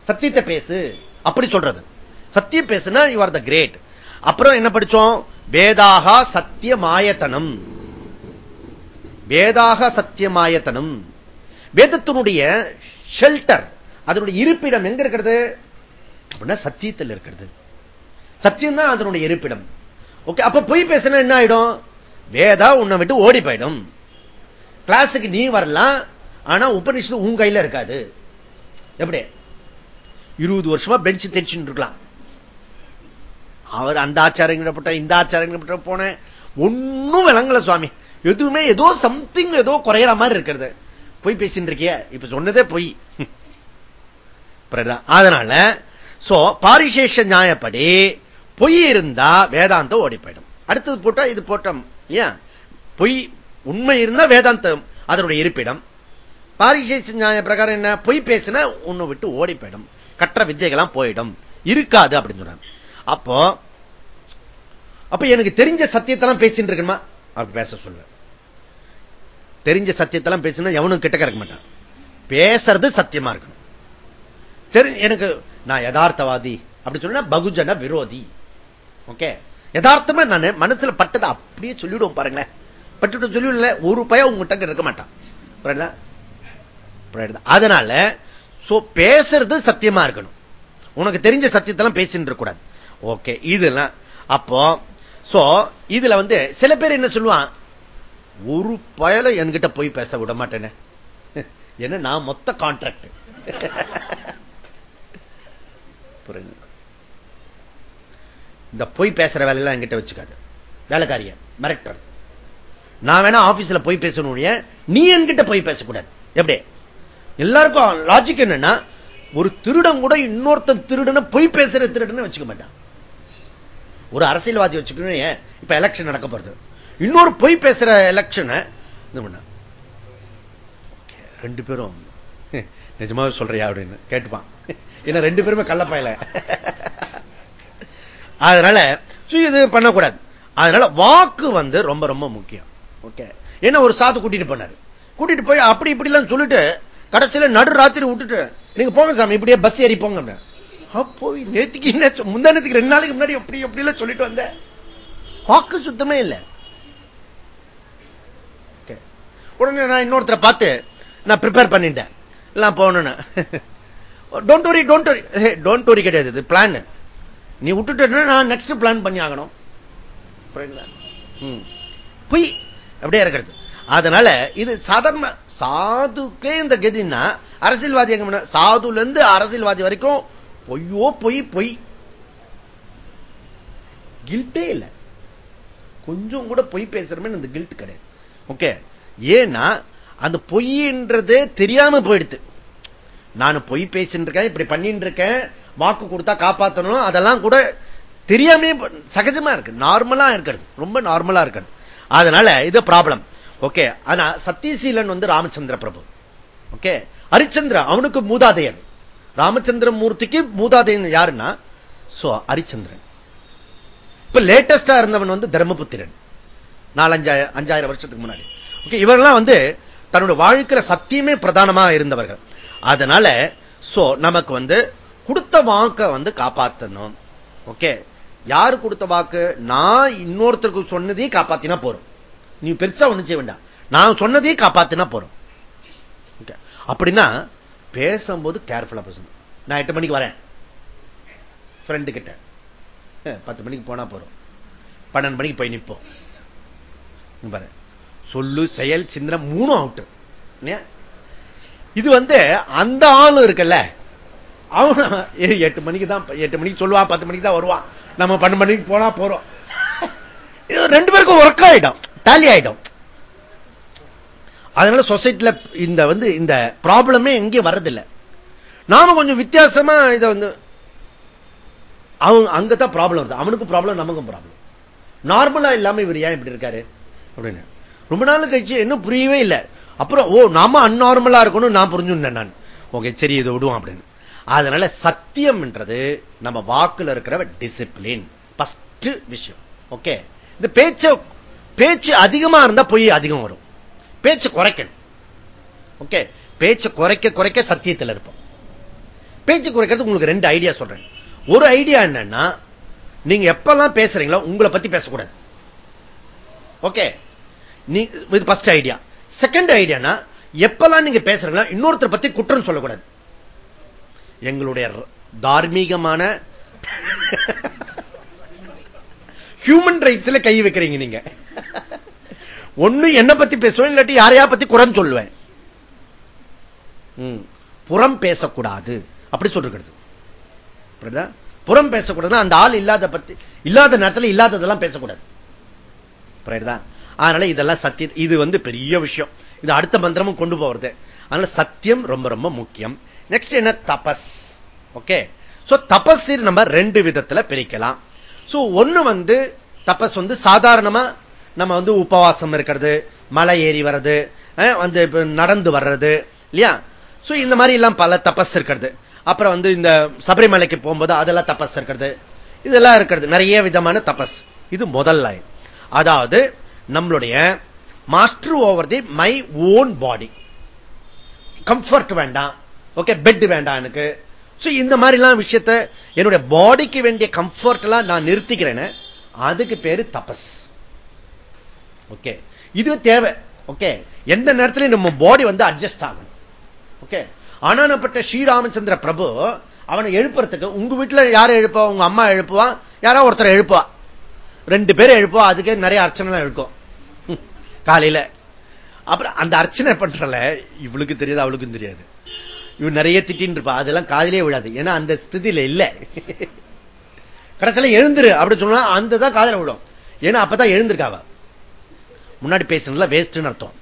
S1: சத்தியத்தை பேசு. அப்படி சொல்றது. சத்தியம் பேசுனா யூ ஆர் த கிரேட் அப்புறம் என்ன படிச்சோம்? வேதாக சத்தியமாயத்தனம். வேதாக சத்தியமாயத்தனம். வேதத்தினுடைய ஷெல்டர் அதனுடைய இருப்பிடம் எங்க இருக்கிறது? அப்படின்னா சத்தியத்தில் இருக்கிறது. சத்தியம் தான் அதனுடைய இருப்பிடம். ஓகே அப்ப பொய் பேசினா என்ன ஆயிடும்? வேதா உன்னை விட்டு ஓடி போயிடும். கிளாஸுக்கு நீ வரலாம் ஆனா உபநிஷத்து உன் கையில இருக்காது. எப்படி? இருபது வருஷமா பெஞ்சு தெரிச்சுட்டு இருக்கலாம். அவர் அந்த ஆச்சாரங்கிட்ட இந்த ஆச்சாரங்கிட்ட போனேன். ஒன்னும் விளங்கல சுவாமி. எதுவுமே ஏதோ சம்திங் ஏதோ குறையிற மாதிரி இருக்கிறது. பொய் பேசிட்டு இருக்கிய? இப்ப சொன்னதே பொய். அதனால சோ பாரிசேஷ நியாயப்படி பொய் இருந்தா வேதாந்தம் ஓடி போயிடும் அடுத்தது போட்டா இது போட்டோம். ஏன்? பொய் உண்மை இருந்தா வேதாந்தம் அதனுடைய இருப்பிடம். பாரிசேஷ நியாய பிரகாரம் என்ன? பொய் பேசினா உன்னை விட்டு ஓடி போயிடும் கற்ற வித்தைகள்லாம் போயிடும். இருக்காது அப்படின்னு சொன்னாங்க அப்போ அப்ப எனக்கு தெரிஞ்ச சத்தியத்தெல்லாம் பேசிட்டு இருக்கணுமா? அப்படி பேச சொல்ல தெரிஞ்ச சத்தியத்தெல்லாம் பேசினா எவனும் கிட்ட இருக்க மாட்டான். பேசுறது சத்தியமா இருக்கணும். சரி எனக்கு நான் யதார்த்தவாதி. அப்படி சொன்னா பகுஜன விரோதி. ஓகே? யதார்த்தமா நான் மனசுல பட்டதை அப்படியே சொல்லிவிடுவோம் பாருங்களேன். பட்டு சொல்லிவிடல ஒரு பய உங்ககிட்ட இருக்க மாட்டான். அதனால பேசுறது சத்தியமா இருக்கணும். உனக்கு தெரிஞ்ச சத்தியத்தெல்லாம் பேசிட்டு இருக்கக்கூடாது. ஓகே இதெல்லாம் அப்போ சோ இதுல வந்து சில பேர் என்ன சொல்லுவான் ஒரு பயல என்கிட்ட போய் பேச விட மாட்டேன்னு என்ன நான் மொத்த கான்ட்ராக்ட் இந்த போய் பேசுற வேலையெல்லாம் என்கிட்ட வச்சுக்காது. வேலைக்காரிய மிரட்டர் நான் வேணா ஆபீஸ்ல போய் பேசணும் நீ என்கிட்ட போய் பேசக்கூடாது. எப்படி? எல்லாருக்கும் லாஜிக் என்னன்னா ஒரு திருடன் கூட இன்னொருத்தன் திருடனை பொய் பேசுற திருடனை வச்சுக்க மாட்டான். ஒரு அரசியல்வாதி வச்சுக்கணும் இப்ப எலெக்ஷன் நடக்க போறது. இன்னொரு பொய் பேசுற எலெக்ஷனை ரெண்டு பேரும். நிஜமாவே சொல்றியா அப்படின்னு கேட்டுப்பான். ஏன்னா ரெண்டு பேருமே கள்ளப்பாயில அதனால இது பண்ணக்கூடாது. அதனால வாக்கு வந்து ரொம்ப ரொம்ப முக்கியம். ஓகே. என்ன ஒரு சாத்து கூட்டிட்டு போனாரு. கூட்டிட்டு போய் அப்படி இப்படி எல்லாம் சொல்லிட்டு கடைசியில நடு ராத்திரி விட்டுட்டு நீங்க போங்க சாமி இப்படியே பஸ் ஏறி போங்க போய் நேத்துக்கு என்ன முந்தானத்துக்கு ரெண்டு நாளைக்கு முன்னாடி எப்படி எப்படி எல்லாம் சொல்லிட்டு வந்த. வாக்கு சுத்தமே இல்லை. உடனே நான் இன்னொருத்தரை பார்த்து நான் ப்ரிப்பேர் பண்ணிட்டேன். எல்லாம் போகணும்னு. Don't worry don't worry don't worry கிடையாது இது பிளான் நீ விட்டுட்டு நான் நெக்ஸ்ட் பிளான் பண்ணி ஆகணும். பொய் அப்படியே இருக்கிறது அதனால இது சாதாரண சாதுக்கே இந்த கதின்னா அரசியல்வாதி எங்க சாதுல இருந்து அரசியல்வாதி வரைக்கும் பொய்யோ பொய் பொய். கில்ட்டே இல்லை. கொஞ்சம் கூட பொய் பேசுறமே இந்த கில்ட் கிடையாது. ஓகே ஏன்னா அந்த பொய்ன்றது தெரியாம போயிடுது. நான் பொய் பேசிட்டு இருக்கேன் இப்படி பண்ணிட்டு இருக்கேன் வாக்கு கொடுத்தா காப்பாற்றணும் அதெல்லாம் கூட தெரியாமே சகஜமா இருக்கு. நார்மலா இருக்கிறது. ரொம்ப நார்மலா இருக்கிறது. அதனால இது ப்ராப்ளம் ஓகே ஆனா சத்தியசீலன் வந்து ராமச்சந்திர பிரபு. ஓகே ஹரிச்சந்திர அவனுக்கு மூதாதையன். ராமச்சந்திரன் மூர்த்திக்கு மூதாதையன் யாருன்னா? சோ ஹரிச்சந்திரன் இப்ப லேட்டஸ்டா இருந்தவன் வந்து தர்மபுத்திரன். நாலஞ்சாயிரம் அஞ்சாயிரம் வருஷத்துக்கு முன்னாடி. ஓகே இவரெல்லாம் வந்து தன்னோட வாழ்க்கையில சத்தியமே பிரதானமா இருந்தவர்கள். அதனால சோ நமக்கு வந்து கொடுத்த வாக்க வந்து காப்பாத்தணும். ஓகே யாரு கொடுத்த வாக்கு? நான் இன்னொருத்தருக்கு சொன்னதையும் காப்பாத்தினா போறோம். நீ பெருசா ஒண்ணு செய்ய வேண்டாம். நான் சொன்னதையும் காப்பாத்தினா போறோம். அப்படின்னா பேசும்போது கேர்ஃபுல்லா பேசணும். நான் எட்டு மணிக்கு வரேன். ஃப்ரெண்டு கிட்ட. பத்து மணிக்கு போனா போறோம். பன்னெண்டு மணிக்கு போய் நிற்போம் பாரு. சொல்லு செயல் சிந்தனை மூணும் அவுட்டு இது வந்து அந்த ஆள் இருக்குல்ல அவன் எட்டு மணிக்கு தான் எட்டு மணிக்கு சொல்லுவான் பத்து மணிக்கு தான் வருவான் நம்ம பன்னெண்டு மணிக்கு போனா போறோம். இது ரெண்டு பேருக்கும் ஒர்க் ஆயிடும். டாலி ஆயிடும். அதனால சொசைட்டில இந்த வந்து இந்த ப்ராப்ளமே எங்கேயும் வர்றதில்லை. நாம கொஞ்சம் வித்தியாசமா இதை வந்து அவங்க அங்கதான் ப்ராப்ளம் வருது. அவனுக்கும் ப்ராப்ளம் நமக்கும் ப்ராப்ளம் நார்மலா இல்லாம இவர் ஏன் இப்படி இருக்காரு? அப்படின்னு. ரொம்ப நாள் கழிச்சு இன்னும் புரியவே இல்லை. அப்புறம் ஓ நாம அந்நார்மலா இருக்கணும் நான் புரிஞ்சுட்டேன் நான். ஓகே சரி இதை விடுவோம் அப்படின்னு. அதனால சத்தியம் என்றது நம்ம வாக்குல இருக்கிற டிசிப்ளின் பஸ்ட் விஷயம். ஓகே இந்த பேச்சு பேச்சு அதிகமா இருந்தா பொய் அதிகம் வரும். பேச்சு குறைக்கணும். ஓகே பேச்சு குறைக்க குறைக்க சத்தியத்தில் இருப்போம். பேச்சு குறைக்கிறது உங்களுக்கு ரெண்டு ஐடியா சொல்றேன். ஒரு ஐடியா என்னன்னா நீங்க எப்பெல்லாம் பேசுறீங்களோ உங்களை பத்தி பேசக்கூடாது. ஓகே இது ஃபர்ஸ்ட் ஐடியா செகண்ட் ஐடியானா எப்பெல்லாம் நீங்க பேசுறீங்களோ இன்னொருத்தர் பத்தி குற்றம் சொல்லக்கூடாது. எங்களுடைய தார்மீகமான *laughs* ஹியூமன் ரைட்ஸ்ல கை வைக்கிறீங்க நீங்க. *laughs* ஒண்ணு என்ன பத்தி பேசுவேன் இல்லாட்டி யாரையா பத்தி குறம் சொல்லுவேன். புறம் பேசக்கூடாது. அப்படி சொல்றது. புறம் பேசக்கூடாது அந்த ஆள் இல்லாத பத்தி இல்லாத நேரத்தில் இல்லாததெல்லாம் பேசக்கூடாது. அதனால இதெல்லாம் சத்திய இது வந்து பெரிய விஷயம். இது அடுத்த மந்திரமும் கொண்டு போறது. அதனால சத்தியம் ரொம்ப ரொம்ப முக்கியம். நெக்ஸ்ட் என்ன? தபஸ். ஓகே சோ தபஸ் நம்ம ரெண்டு விதத்துல பிரிக்கலாம். சோ ஒண்ணு வந்து தபஸ் வந்து சாதாரணமா நம்ம வந்து உபவாசம் இருக்கிறது மலை ஏறி வர்றது வந்து நடந்து வர்றது இல்லையா? சோ இந்த மாதிரி எல்லாம் பல தபஸ் இருக்கிறது. அப்புறம் வந்து இந்த சபரிமலைக்கு போகும்போது அதெல்லாம் தபஸ் இருக்கிறது. இதெல்லாம் இருக்கிறது. நிறைய விதமான தபஸ். இது முதல் லைன் அதாவது நம்மளுடைய master over the my own body comfort வேண்டாம். ஓகே பெட் வேண்டாம் எனக்கு. இந்த மாதிரி எல்லாம் விஷயத்த என்னுடைய பாடிக்கு வேண்டிய கம்ஃபர்ட் எல்லாம் நான் நிறுத்திக்கிறேன்னு அதுக்கு பேரு தபஸ். ஓகே இது தேவை. ஓகே எந்த நேரத்திலையும் நம்ம பாடி வந்து அட்ஜஸ்ட் ஆகணும். ஓகே ஆனானப்பட்ட ஸ்ரீராமச்சந்திர பிரபு அவனை எழுப்புறதுக்கு உங்க வீட்டுல யார் எழுப்பா? உங்க அம்மா எழுப்புவான் யாரோ ஒருத்தர் எழுப்புவா? ரெண்டு பேரும் எழுப்புவா? அதுக்கே நிறைய அர்ச்சனை இருக்கும். காலையில. அப்புறம் அந்த அர்ச்சனை பண்றல இவளுக்கு தெரியாது அவளுக்கும் தெரியாது. இவன் நிறைய திட்டின்னு இருப்பா. அதெல்லாம் காதலே விழாது. ஏன்னா அந்த ஸ்திதியில இல்ல. கடைசியில எழுந்துரு அப்படி சொன்னா அந்த தான் காதல விடும் ஏன்னா அப்பதான் எழுந்திருக்காவா முன்னாடி பேசுனதுல வேஸ்ட்னு அர்த்தம்.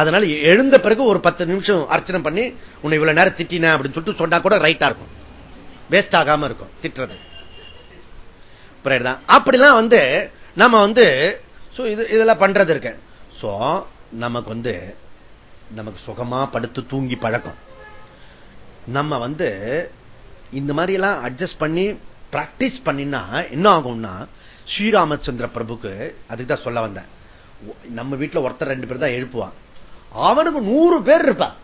S1: அதனால எழுந்த பிறகு ஒரு பத்து நிமிஷம் அர்ச்சனை பண்ணி உன்னை இவ்வளவு நேரம் திட்டின அப்படின்னு சொல்லிட்டு சொன்னா கூட ரைட்டா இருக்கும். வேஸ்ட் ஆகாம இருக்கும் திட்டுறது. அப்படிலாம் வந்து நம்ம வந்து இதெல்லாம் பண்றது இருக்கு சோ நமக்கு வந்து நமக்கு சுகமா படுத்து தூங்கி பழக்கம். நம்ம வந்து இந்த மாதிரி எல்லாம் அட்ஜஸ்ட் பண்ணி பிராக்டிஸ் பண்ணினா என்ன ஆகும்னா ஸ்ரீராமச்சந்திர பிரபுக்கு அதுக்கு தான் சொல்ல வந்தேன். நம்ம வீட்டில் ஒருத்தர் ரெண்டு பேர் தான் எழுப்புவான். அவனுக்கு நூறு பேர் இருப்பான்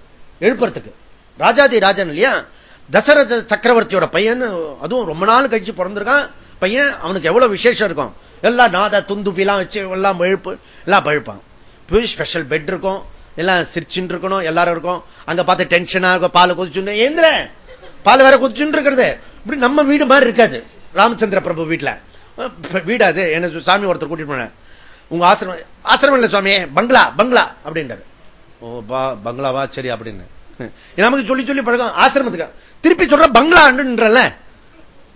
S1: எழுப்புறதுக்கு. ராஜாதி ராஜன் இல்லையா? தசரத சக்கரவர்த்தியோட பையன் அதுவும் ரொம்ப நாள் கழிச்சு பிறந்திருக்கான். பையன் அவனுக்கு எவ்வளவு விசேஷம் இருக்கும்? எல்லாம் நாத துந்துப்பிலாம் வச்சு எல்லாம் எழுப்பு எல்லாம் பழுப்பான். ஸ்பெஷல் பெட் இருக்கும். எல்லாம் சிரிச்சுட்டு இருக்கணும் எல்லாரும் இருக்கும். அங்க பார்த்து டென்ஷனாக பால் கொதிச்சு ஏந்திர! பால் வேற கொதிச்சுட்டு இருக்கிறது. இப்படி நம்ம வீடு மாதிரி இருக்காது. ராமச்சந்திர பிரபு வீட்டுல. வீடு அது என்ன சாமி ஒருத்தர் கூட்டிட்டு போன உங்க ஆசிரமம் ஆசிரமம் இல்ல சுவாமி பங்களா பங்களா அப்படின்றாரு. ஓ பா பங்களாவா? சரி அப்படின்னு. *laughs* நமக்கு சொல்லி சொல்லி பழக்கம். ஆசிரமத்துக்கு திருப்பி சொல்ற பங்களான்றல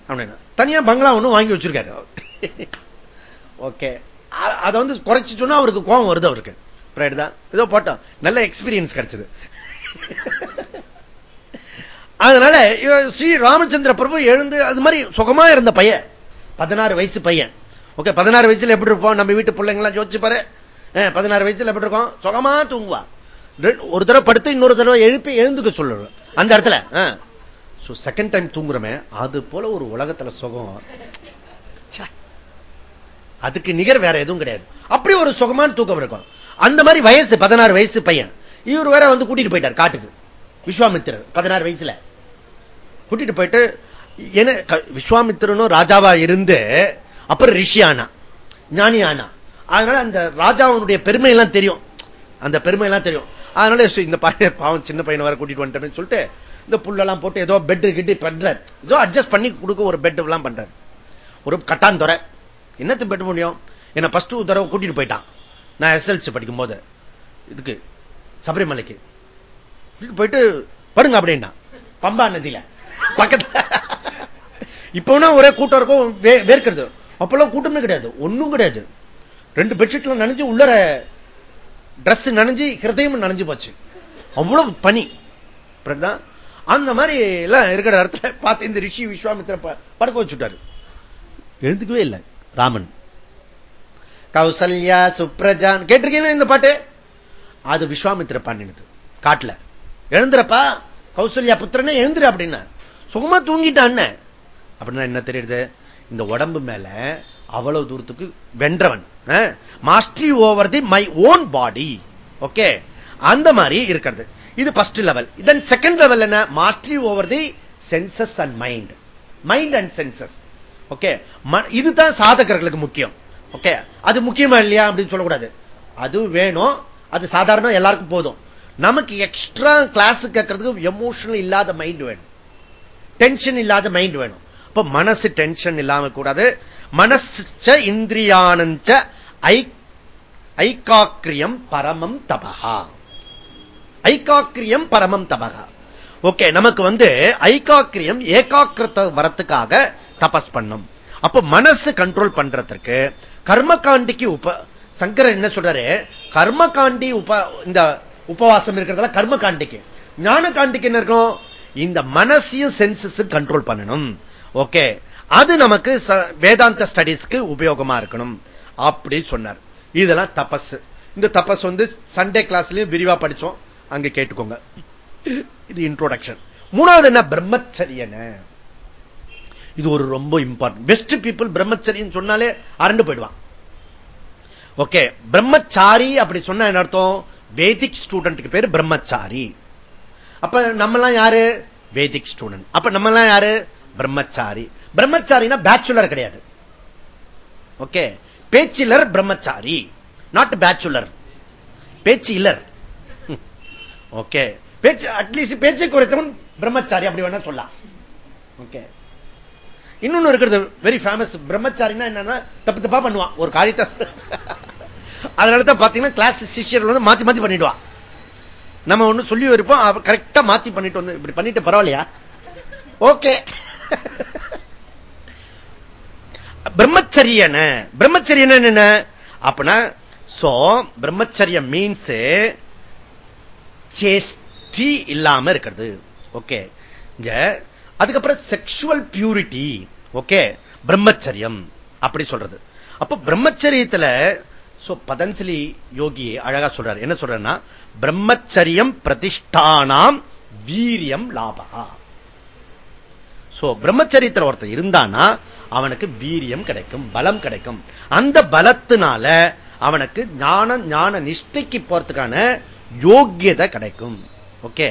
S1: அப்படின்னு தனியா பங்களா ஒண்ணு வாங்கி வச்சிருக்காரு *laughs* ஓகே. அதை வந்து குறைச்சு சொன்னா அவருக்கு கோபம் வருது அவருக்கு. தான்? ஏதோ போட்டோம். நல்ல எக்ஸ்பீரியன்ஸ் கிடைச்சது. *laughs* அதனால ஸ்ரீ ராமச்சந்திர பிரபு எழுந்து அது மாதிரி சுகமா இருந்த பையன். பதினாறு வயசு பையன். ஓகே பதினாறு வயசுல எப்படி இருப்போம் நம்ம வீட்டு பிள்ளைங்களாம் யோசிச்சு பாரு பதினாறு வயசுல எப்படி இருக்கும் சுகமா தூங்குவா. ஒரு தடவை படுத்து இன்னொரு தடவை எழுப்பி எழுந்துக்க சொல்லுவேன் அந்த இடத்துல செகண்ட் டைம் தூங்குறமே அது போல ஒரு உலகத்துல சுகம். அதுக்கு நிகர் வேற எதுவும் கிடையாது. அப்படி ஒரு சுகமான தூக்கம் இருக்கும். அந்த மாதிரி வயசு பதினாறு வயசு பையன். இவர் வேற வந்து கூட்டிட்டு போயிட்டார் காட்டுக்கு. விஸ்வாமித்திரர் பதினாறு வயசுல. கூட்டிட்டு போயிட்டு ஏன்னா விஸ்வாமித்திரனும் ராஜாவா இருந்து அப்புறம் ரிஷி ஆனா ஞானி ஆனா. அதனால அந்த ராஜாவனுடைய பெருமை எல்லாம் தெரியும். அந்த பெருமை எல்லாம் தெரியும். அதனால இந்த பாவம் சின்ன பையனை வர கூட்டிட்டு வந்துட்டேன்னு சொல்லிட்டு இந்த புல்லெல்லாம் போட்டு ஏதோ பெட் கிட்டு பண்ற ஏதோ அட்ஜஸ்ட் பண்ணி கொடுக்க ஒரு பெட் எல்லாம் பண்றாரு. ஒரு கட்டான் என்னத்து பெட் முடியும்? என்ன பஸ்ட் தடவை கூட்டிட்டு போயிட்டான். நான் எஸ்எல்சி படிக்கும் போது இதுக்கு சபரிமலைக்கு. போயிட்டு படுங்க அப்படின்னா பம்பா நதியில. பக்கத்துல. இப்ப ஒரே கூட்டம் இருக்கும் வேர்க்கிறது. அப்பெல்லாம் கூட்டமே கிடையாது. ஒண்ணும் கிடையாது. ரெண்டு பெட்ஷீட்ல நனைஞ்சு உள்ளர டிரஸ் நனைஞ்சு ஹிருதயம் நனைஞ்சு போச்சு. அவ்வளவு பனி. அந்த மாதிரி எல்லாம் இருக்கிற இடத்துல பார்த்து இந்த ரிஷி விஸ்வாமித்திர படுக்க வச்சுட்டாரு. எழுந்துக்கவே இல்லை ராமன். கௌசல்யா சுப்ரஜான் கேட்டிருக்கீங்க இந்த பாட்டு? அது விஸ்வாமித்திர பாண்டினது. காட்டுல. எழுந்துறப்பா கௌசல்யா புத்திரனே எழுந்துரு அப்படின்னா சுகமா தூங்கிட்டான் அப்படின்னா என்ன தெரியுது? இந்த உடம்பு மேல அவ்வளவு தூரத்துக்கு வென்றவன். Mastery over the my own body okay அந்த மாதிரி இருக்கிறது. இது பஸ்ட் லெவல் இதன் செகண்ட் லெவல் என்ன? Mastery over the senses and mind mind and senses okay இதுதான் சாதகர்களுக்கு முக்கியம். ஓகே அது முக்கியமா இல்லையா அப்படின்னு சொல்லக்கூடாது. அது வேணும். அது சாதாரண எல்லாருக்கும் போதும். நமக்கு எக்ஸ்ட்ரா கிளாஸ் கேட்கறதுக்கு எமோஷனல் இல்லாத மைண்ட் வேணும். டென்ஷன் இல்லாத மைண்ட் வேணும். அப்ப மனசு டென்ஷன் இல்லாம கூடாது. மனசு இந்திரியானஞ்ச ஐக்காக்கிரியம் பரமம் தபகா ஐக்காக்கிரியம் பரமம் தபகா ஓகே நமக்கு வந்து ஐக்காக்கிரியம் ஏகாக்கிரத்தை வரத்துக்காக தபஸ் பண்ணும். அப்ப மனசு கண்ட்ரோல் பண்றதுக்கு கர்மகாண்டிக்கு உப சங்கரன் என்ன சொல்றாரு? கர்மகாண்டி உப இந்த உபவாசம் இருக்கிறதுல கர்மகாண்டிக்கு. ஞான காண்டிக்கு என்ன இருக்கும்? இந்த மனசையும் சென்சஸும் கண்ட்ரோல் பண்ணணும். ஓகே அது நமக்கு வேதாந்த ஸ்டடிஸ்க்கு உபயோகமா இருக்கணும். அப்படி சொன்னார். இதெல்லாம் தபஸ். இந்த தபஸ் வந்து சண்டே கிளாஸ்லயும் விரிவா படிச்சோம். அங்க கேட்டுக்கோங்க. இது இன்ட்ரோடக்ஷன் மூணாவது என்ன? பிரம்மச்சரியன இது ஒரு ரொம்ப இம்பார்ட்டன்ட் பெஸ்ட் பீப்புள் பிரம்மச்சரியம் சொன்னாலே அரண்டு போயிடுவான். ஓகே பிரம்மச்சாரி அப்படி சொன்ன என்ன அர்த்தம்? வேதிக் ஸ்டூடெண்ட்டுக்கு பேர் பிரம்மச்சாரி. அப்ப நம்மலாம் யாரு? வேதிக் ஸ்டூடெண்ட் அப்ப நம்மலாம் யாரு? பிரம்மச்சாரி. பிரம்மச்சாரினா பேச்சுலர் கிடையாது. ஓகே பேச்சிலர் பிரம்மச்சாரி. Not bachelor. பேச்சு இல்லர் ஓகே பேச்சு அட்லீஸ்ட் பேச்சை குறைத்தவன் பிரம்மச்சாரி அப்படி வேணா சொல்லலாம். ஓகே இன்னொன்னு இருக்கிறது வெரி ஃபேமஸ் பிரம்மச்சாரினா என்னன்னா தப்பு தப்பா பண்ணுவான். ஒரு காரியத்தை. *laughs* அதனாலதான் பாத்தீங்கன்னா கிளாஸ் சிஷியர்கள் வந்து மாத்தி மாத்தி பண்ணிடுவான். நம்ம ஒண்ணு சொல்லி இருப்போம் கரெக்டா மாத்தி பண்ணிட்டு வந்து இப்படி பண்ணிட்டு பரவாயில்லையா? ஓகே பிரம்மச்சரியன. பிரம்மச்சரியன என்ன அப்படின்னா சோ பிரம்மச்சரியம் மீன்ஸ் சேஷ்டி இல்லாம இருக்கிறது. ஓகே இங்க அதுக்கப்புறம் செக்ஷுவல் பியூரிட்டி ஓகே பிரம்மச்சரியம். அப்படி சொல்றது. அப்ப பிரம்மச்சரியத்துல பதஞ்சலி யோகி அழகா சொல்றாரு. என்ன சொல்றன்னா பிரம்மச்சரியம் பிரதிஷ்டானாம் வீரியம் லாபகா சோ பிரம்மச்சரியத்தில் ஒருத்தர் இருந்தானா அவனுக்கு வீரியம் கிடைக்கும் பலம் கிடைக்கும். அந்த பலத்தினால அவனுக்கு ஞான ஞான நிஷ்டைக்கு போறதுக்கான யோக்கியதை கிடைக்கும். ஓகே?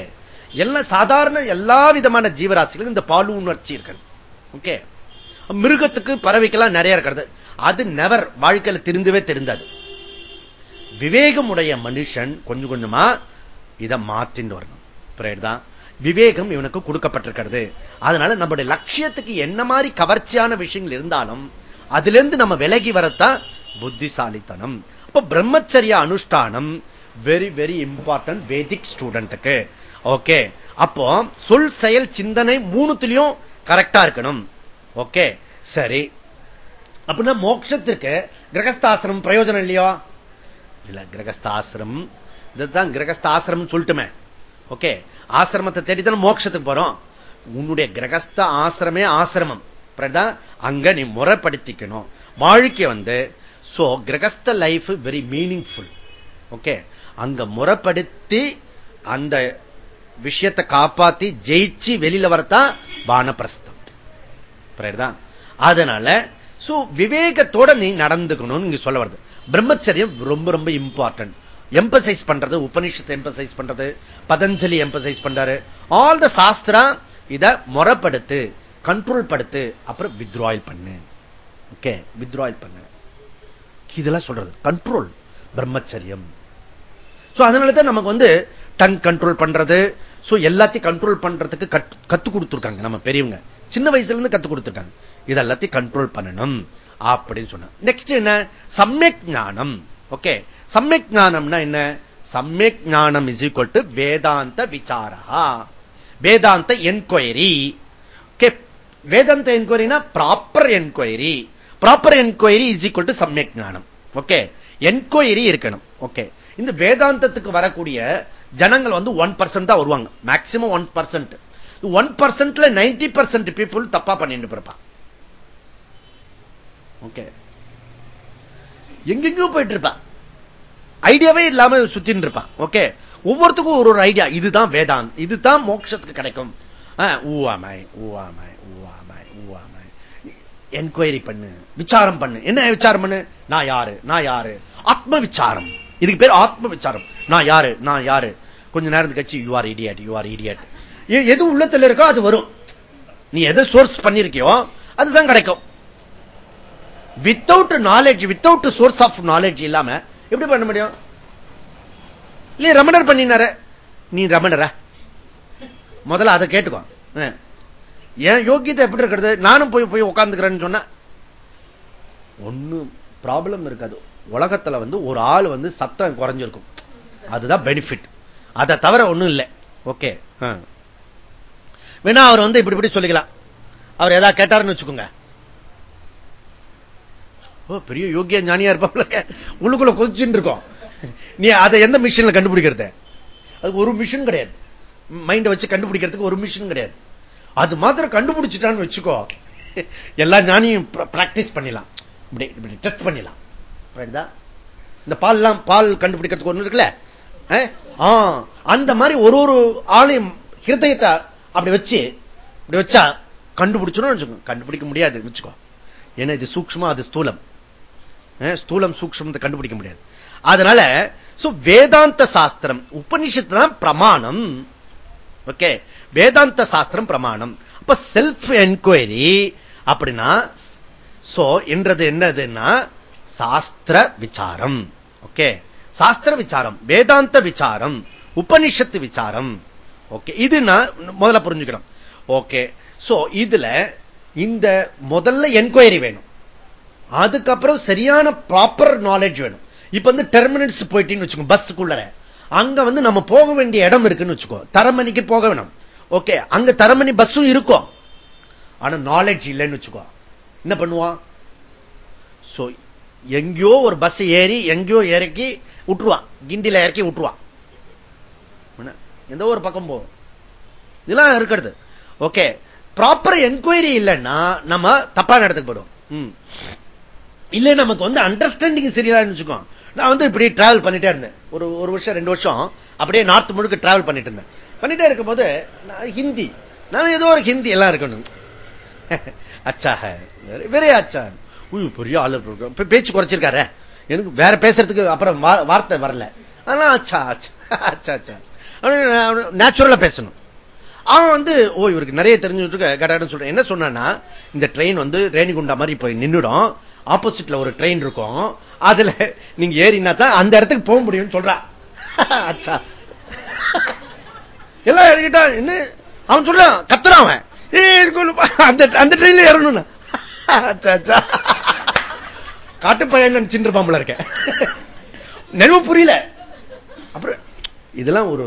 S1: எல்லா சாதாரண எல்லா விதமான ஜீவராசிகளும் இந்த பாலு உணர்ச்சி இருக்கிறது ஓகே? மிருகத்துக்கு பறவைக்கெல்லாம் நிறைய இருக்கிறது. அது நெவர் வாழ்க்கையில திருந்தவே தெரிந்தது. விவேகமுடைய மனுஷன் கொஞ்சம் கொஞ்சமா இதை மாத்தின்னு வரணும். தான் விவேகம் இவனுக்கு கொடுக்கப்பட்டிருக்கிறது. அதனால நம்முடைய லட்சியத்துக்கு என்ன மாதிரி கவர்ச்சியான விஷயங்கள் இருந்தாலும் அதுல இருந்து நம்ம விலகி வரத்தான் புத்திசாலித்தனம். அப்ப பிரம்மச்சரிய அனுஷ்டானம் வெரி வெரி இம்பார்ட்டன்ட் வேதிக் ஸ்டூடெண்ட்டுக்கு ஓகே அப்போ சொல் செயல் சிந்தனை மூணுத்திலையும் கரெக்டா இருக்கணும். ஓகே சரி. அப்படின்னா மோட்சத்திற்கு கிரகஸ்தாசிரம் பிரயோஜனம் இல்லையோ? இல்ல கிரகஸ்தாசிரம். இதுதான் கிரகஸ்தாசிரம் சொல்லிட்டுமே. ஓகே? ஆசிரமத்தை தேடித்தான் மோட்சத்துக்கு போறோம். உன்னுடைய கிரகஸ்த ஆசிரமே ஆசிரமம். அங்க நீ முறைப்படுத்திக்கணும். வாழ்க்கை வந்து so கிரகஸ்த life very meaningful okay? அங்க முறைப்படுத்தி அந்த விஷயத்தை காப்பாத்தி ஜெயிச்சு வெளியில வரத்தான் வானப்பிரஸ்தம். அதனால சோ விவேகத்தோட நீ நடந்துக்கணும்னு சொல்ல வருது. பிரம்மச்சரியம் ரொம்ப ரொம்ப இம்பார்ட்டன்ட் எம்பசைஸ் பண்றது உபனிஷத்தை எம்பசைஸ் பண்றது பதஞ்சலி எம்பசைஸ் பண்றாரு. ஆல் த சாஸ்திரா இத முறைப்படுத்து கண்ட்ரோல் படுத்து அப்புறம் வித்ராயில் பண்ணு. ஓகே வித்ராயில் பண்ணு. இதெல்லாம் சொல்றது கண்ட்ரோல் பிரம்மச்சரியம். அதனாலதான் நமக்கு வந்து டங் கண்ட்ரோல் பண்றது. எல்லாத்தையும் கண்ட்ரோல் பண்றதுக்கு கத்து கொடுத்துருக்காங்க நம்ம பெரியவங்க. சின்ன வயசுல இருந்து கத்து கொடுத்துருக்காங்க. இதெல்லாத்தையும் கண்ட்ரோல் பண்ணணும். அப்படின்னு சொன்ன நெக்ஸ்ட் என்ன? சமயக் ஞானம். ஓகே சமயக் ஞானம்னா என்ன? சமயக் ஞானம் இஸ் ஈக்வல் டு வேதாந்த விசாரா வேதாந்த enquiry okay Vedanta என்கொயரினா proper enquiry proper enquiry is equal to சமயக் ஞானம். ஓகே என்கொயரி இருக்கணும். ஓகே இந்த வேதாந்தத்துக்கு வரக்கூடிய ஜனங்கள் வந்து ஒன் பர்சன்ட் தான் வருவாங்க. மேக்சிமம் ஒன் பர்சன்ட் ஒன் பர்சன்ட்ல நைன்டி பர்சன்ட் பீப்புள் தப்பா பண்ணிட்டு இருப்பான் ஓகே எங்கெங்கோ போயிட்டு இருப்பான் ஐடியாவே இல்லாம சுத்தின்னு இருப்பான் ஓகே ஒவ்வொருத்துக்கும் ஒரு ஒரு ஐடியா இதுதான் வேதான். இதுதான் மோட்சத்துக்கு கிடைக்கும். ஊவாமை ஊவாமை ஊவாமை ஊவாமை என்கொயரி பண்ணு. விசாரம் பண்ணு. என்ன விசாரம் பண்ணு? நான் யாரு? நான் யாரு? ஆத்ம விசாரம் இதுக்கு பேர் ஆத்ம விசாரம் நான் யாரு? நான் யாரு? கொஞ்ச நேரத்துக்கு கட்சி you are idiot you are idiot எது உள்ளத்துல இருக்கோ அது வரும். நீ எதை சோர்ஸ் பண்ணிருக்கியோ அதுதான் கிடைக்கும். Without knowledge without source of knowledge இல்லாம எப்படி பண்ண முடியும்? இல்ல ரமணர் பண்ணினார. நீ ரமணர? முதல்ல அதை கேட்டுக்கோ. ஏன் யோகியத்தை எப்படி இருக்கிறது? நானும் போய் போய் உட்காந்துக்கிறேன்னு சொன்ன ஒன்னும் ப்ராப்ளம் இருக்காது. உலகத்துல வந்து ஒரு ஆள் வந்து சத்தம் குறைஞ்சிருக்கும். அதுதான் பெனிஃபிட் அதை தவிர ஒண்ணும் இல்லை. ஓகே வேணா அவர் வந்து இப்படி இப்படி சொல்லிக்கலாம். அவர் ஏதாவது கேட்டாருன்னு வச்சுக்கோங்க. பெரிய யோகிய ஞானியா இருப்பாப்ல. உள்ளுக்குள்ள கொதிச்சுட்டு இருக்கோம். நீ அதை எந்த மிஷின்ல கண்டுபிடிக்கிறது? அது ஒரு மிஷின் கிடையாது. மைண்ட வச்சு கண்டுபிடிக்கிறதுக்கு ஒரு மிஷின் கிடையாது. அது மாத்திரம் கண்டுபிடிச்சிட்டான்னு வச்சுக்கோ எல்லா ஞானியும் பிராக்டிஸ் பண்ணிடலாம். இப்படி இப்படி டெஸ்ட் பண்ணிடலாம். இந்த பால் எல்லாம் பால் கண்டுபிடிக்கிறதுக்கு ஒண்ணு இருக்குல்ல? அந்த மாதிரி ஒரு ஒரு ஆளையும் ஹிருதயத்தை அப்படி வச்சு இப்படி வச்சா கண்டுபிடிச்சோம்னு வச்சுக்கோ கண்டுபிடிக்க முடியாது வச்சுக்கோ. ஏன்னா இது சூக்மா அது ஸ்தூலம். ஸ்தூலம் சூக்மத்தை கண்டுபிடிக்க முடியாது. அதனால வேதாந்த சாஸ்திரம் உபனிஷத்து பிரமாணம். ஓகே வேதாந்த சாஸ்திரம் பிரமாணம். அப்ப செல்ஃப் என்கொயரி அப்படின்னா சோ என்றது என்னதுன்னா சாஸ்திர விசாரம். ஓகே சாஸ்திர விசாரம் வேதாந்த விசாரம் உபனிஷத்து விசாரம். ஓகே இது நான் முதல்ல புரிஞ்சுக்கணும். ஓகே சோ இதுல இந்த முதல்ல என்கொயரி வேணும். அதுக்கப்புறம் சரியான ப்ராப்பர் நாலேஜ் வேணும். இப்ப வந்து டெர்மினட்ஸ் போயிட்டீங்கன்னு வச்சுக்கோ பஸ்ஸுக்குள்ள அங்க வந்து நம்ம போக வேண்டிய இடம் இருக்குன்னு வச்சுக்கோ. தரமணிக்கு போக வேணும். ஓகே அங்க தரமணி பஸ்ஸும் இருக்கும். ஆனா நாலேஜ் இல்லைன்னு வச்சுக்கோ. என்ன பண்ணுவான் எங்கேயோ ஒரு பஸ் ஏறி எங்கேயோ இறக்கி விட்டுருவான் கிண்டில இறக்கி விட்டுருவான் எந்த ஒரு பக்கம் போகும்? இதெல்லாம் இருக்கிறது. ஓகே ப்ராப்பர் என்கொயரி இல்லைன்னா நம்ம தப்பான இடத்துக்கு போயிடும் இல்ல நமக்கு வந்து அண்டர்ஸ்டாண்டிங் சரியில்லான்னு வச்சுக்கோ நான் வந்து இப்படி டிராவல் பண்ணிட்டே இருந்தேன். ஒரு ஒரு வருஷம் ரெண்டு வருஷம் அப்படியே நார்த் முழுக்க டிராவல் பண்ணிட்டு இருந்தேன். பண்ணிட்டே இருக்கும்போது ஹிந்தி நான் ஏதோ ஒரு ஹிந்தி எல்லாம் இருக்கணும். அச்சா வெரி அச்சா பெரிய ஆளு பேச்சு குறைச்சிருக்காரு. எனக்கு வேற பேசுறதுக்கு அப்புறம் வார்த்தை வரல. அதெல்லாம் அச்சா அச்சா அச்சா நேச்சுரலா பேசணும். அவன் வந்து ஓ இவருக்கு நிறைய தெரிஞ்சுட்டு கடன்னு சொல்றேன். என்ன சொன்னா இந்த ட்ரெயின் வந்து ரேணிகுண்டா மாதிரி போய் நின்றுடும் ஆப்போசிட்ல ஒரு ட்ரெயின் இருக்கும். அதுல நீங்க ஏறினா தான் அந்த இடத்துக்கு போக முடியும்னு சொல்றா. அச்சா. எல்லாம் ஏறிக்கிட்டா என்ன? அவன் சொல்றான் கத்துறான் அவன். அந்த அந்த ட்ரெயின்ல ஏறணும் காட்டு பையன் நினைச்சுட்டு இருப்பான் இருக்க நினைவு புரியல. அப்புறம் இதெல்லாம் ஒரு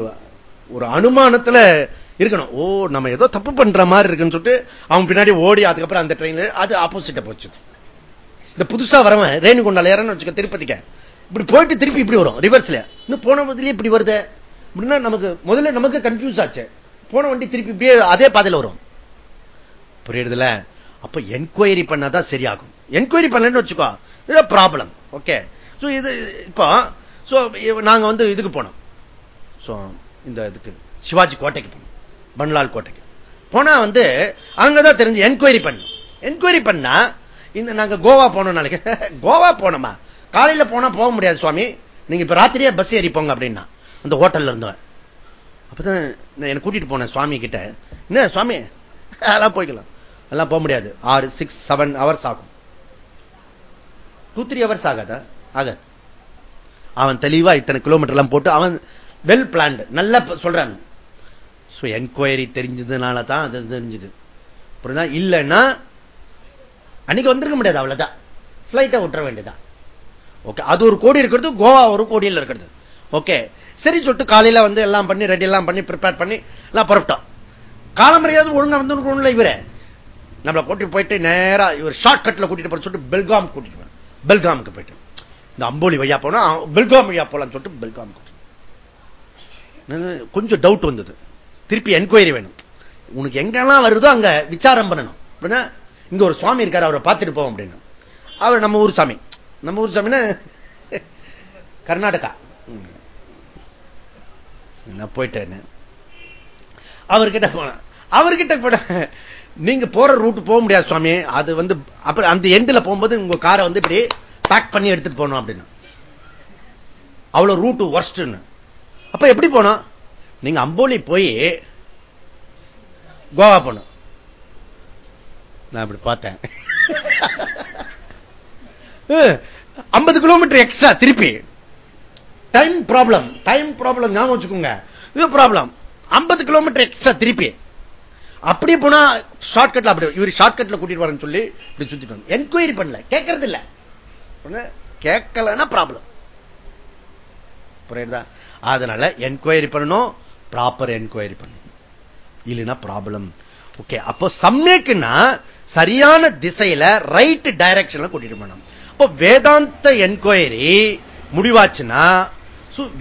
S1: ஒரு அனுமானத்துல இருக்கணும். ஓ நம்ம ஏதோ தப்பு பண்ற மாதிரி இருக்குன்னு சொல்லிட்டு அவன் பின்னாடி ஓடி அதுக்கப்புறம் அந்த ட்ரெயின்ல அது ஆப்போசிட்ட போச்சு. இந்த புதுசா வரவன் ரேணுகொண்டால ஏறன்னு வச்சுக்க திருப்பதிக்க. இப்படி போயிட்டு திருப்பி இப்படி வரும் ரிவர்ஸ்ல இன்னும் போன முதலே இப்படி வருது. அப்படின்னா நமக்கு முதல்ல நமக்கு கன்ஃபியூஸ் ஆச்சு. போன வண்டி திருப்பி இப்படியே அதே பாதையில் வரும். புரியுறதுல? அப்ப என்கொயரி பண்ணாதான் சரியாகும். என்கொயரி பண்ணலன்னு வச்சுக்கோ ப்ராப்ளம் ஓகே இது இப்போ நாங்க வந்து இதுக்கு போனோம். இந்த இதுக்கு சிவாஜி கோட்டைக்கு போனோம். பன்லால் கோட்டைக்கு. போனா வந்து அங்கதான் தெரிஞ்சு என்கொயரி பண்ணும். என்கொயரி பண்ணா இந்த நாங்க கோவா போனோம் நாளைக்கு. *laughs* கோவா போனோமா? காலையில போனா போக முடியாது சுவாமி. நீங்க இப்ப ராத்திரியே பஸ் ஏறி போங்க அப்படின்னா. அந்த ஹோட்டல்ல இருந்தவன். அப்பதான் எனக்கு கூட்டிட்டு போனேன் சுவாமி கிட்ட. என்ன சுவாமி? *laughs* அதெல்லாம் போய்க்கலாம். எல்லாம் போக முடியாது. ஆறு சிக்ஸ் செவன் ஹவர்ஸ் ஆகும். டூ த்ரீ ஹவர்ஸ் ஆகாதா? ஆகாது. அவன் தெளிவா இத்தனை கிலோமீட்டர் எல்லாம் போட்டு அவன் வெல் பிளான்டு நல்லா சொல்றான். என்கொயரி தெரிஞ்சதுனால தான் அது தெரிஞ்சது. புரியுதா? இல்லைன்னா அன்னைக்கு வந்திருக்க முடியாது அவ்வளவுதான். பிளைட்டை விட்டுற வேண்டியதான் ஓகே அது ஒரு கோடி இருக்கிறது கோவா ஒரு கோடியில் இருக்கிறது. ஓகே சரி சொல்லிட்டு காலையில வந்து எல்லாம் பண்ணி ரெடி எல்லாம் பண்ணி ப்ரிப்பேர் பண்ணி எல்லாம் புறப்பட்டோம். காலமரியாதை ஒழுங்கா வந்து இவரை. நம்மளை கூட்டிட்டு போயிட்டு நேரா இவர் ஷார்ட் கட்ல கூட்டிட்டு போற சொல்லிட்டு பெல்காம் கூட்டிட்டு போனோம் பெல்காமுக்கு போயிட்டு. இந்த அம்போலி வழியா போனா பெல்காம் வழியா போலான்னு சொல்லிட்டு பெல்காம் கொஞ்சம் டவுட் வந்தது. திருப்பி என்கொயரி வேணும். உனக்கு எங்கெல்லாம் வருதோ அங்க விசாரம் பண்ணணும். இங்க ஒரு சுவாமி இருக்காரு அவரை பார்த்துட்டு போவோம் அப்படின்னு. அவர் நம்ம ஊர் சாமி. நம்ம ஊர் சாமின்னா *laughs* கர்நாடகா. நான் போயிட்டேன் அவர்கிட்ட போன அவர்கிட்ட போன நீங்க போற ரூட் போக முடியாது சுவாமி. அது வந்து அப்புறம் அந்த எண்டில் போகும்போது உங்க காரை வந்து இப்படி பேக் பண்ணி எடுத்துட்டு போகணும் அப்படின்னு. அவ்வளவு ரூட் ஒர்ஸ்ட்னு அப்ப எப்படி போனோம்? நீங்க அம்போலி போய் கோவா போனோம். நான் இப்படி பார்த்தேன். *laughs* ஐம்பது கிலோமீட்டர் எக்ஸ்ட்ரா திருப்பி. டைம் ப்ராப்ளம் டைம் ப்ராப்ளம் ஞாபகம் வச்சுக்கோங்க. இது ப்ராப்ளம் ஐம்பது கிலோமீட்டர் எக்ஸ்ட்ரா திருப்பி. அப்படி போனா ஷார்ட்கட்ல அப்படி இவர் ஷார்ட்கட்ல கூட்டிட்டு வரேன்னு சொல்லி இப்படி சுத்திட்டு வந்து என்கொயரி பண்ணல கேட்கறது இல்ல. கேட்கலன்னா ப்ராப்ளம் புரியுதா? அதனால என்கொயரி பண்ணணும் ப்ராப்பர் என்கொயரி பண்ணணும். இல்லைன்னா ப்ராப்ளம் ஓகே அப்போ சம்மேக்குன்னா சரியான திசையில ரைட் டைரக்ஷன்ல கூட்டிட்டு போனோம். இப்போ வேதாந்த என்கொயரி முடிவாச்சுன்னா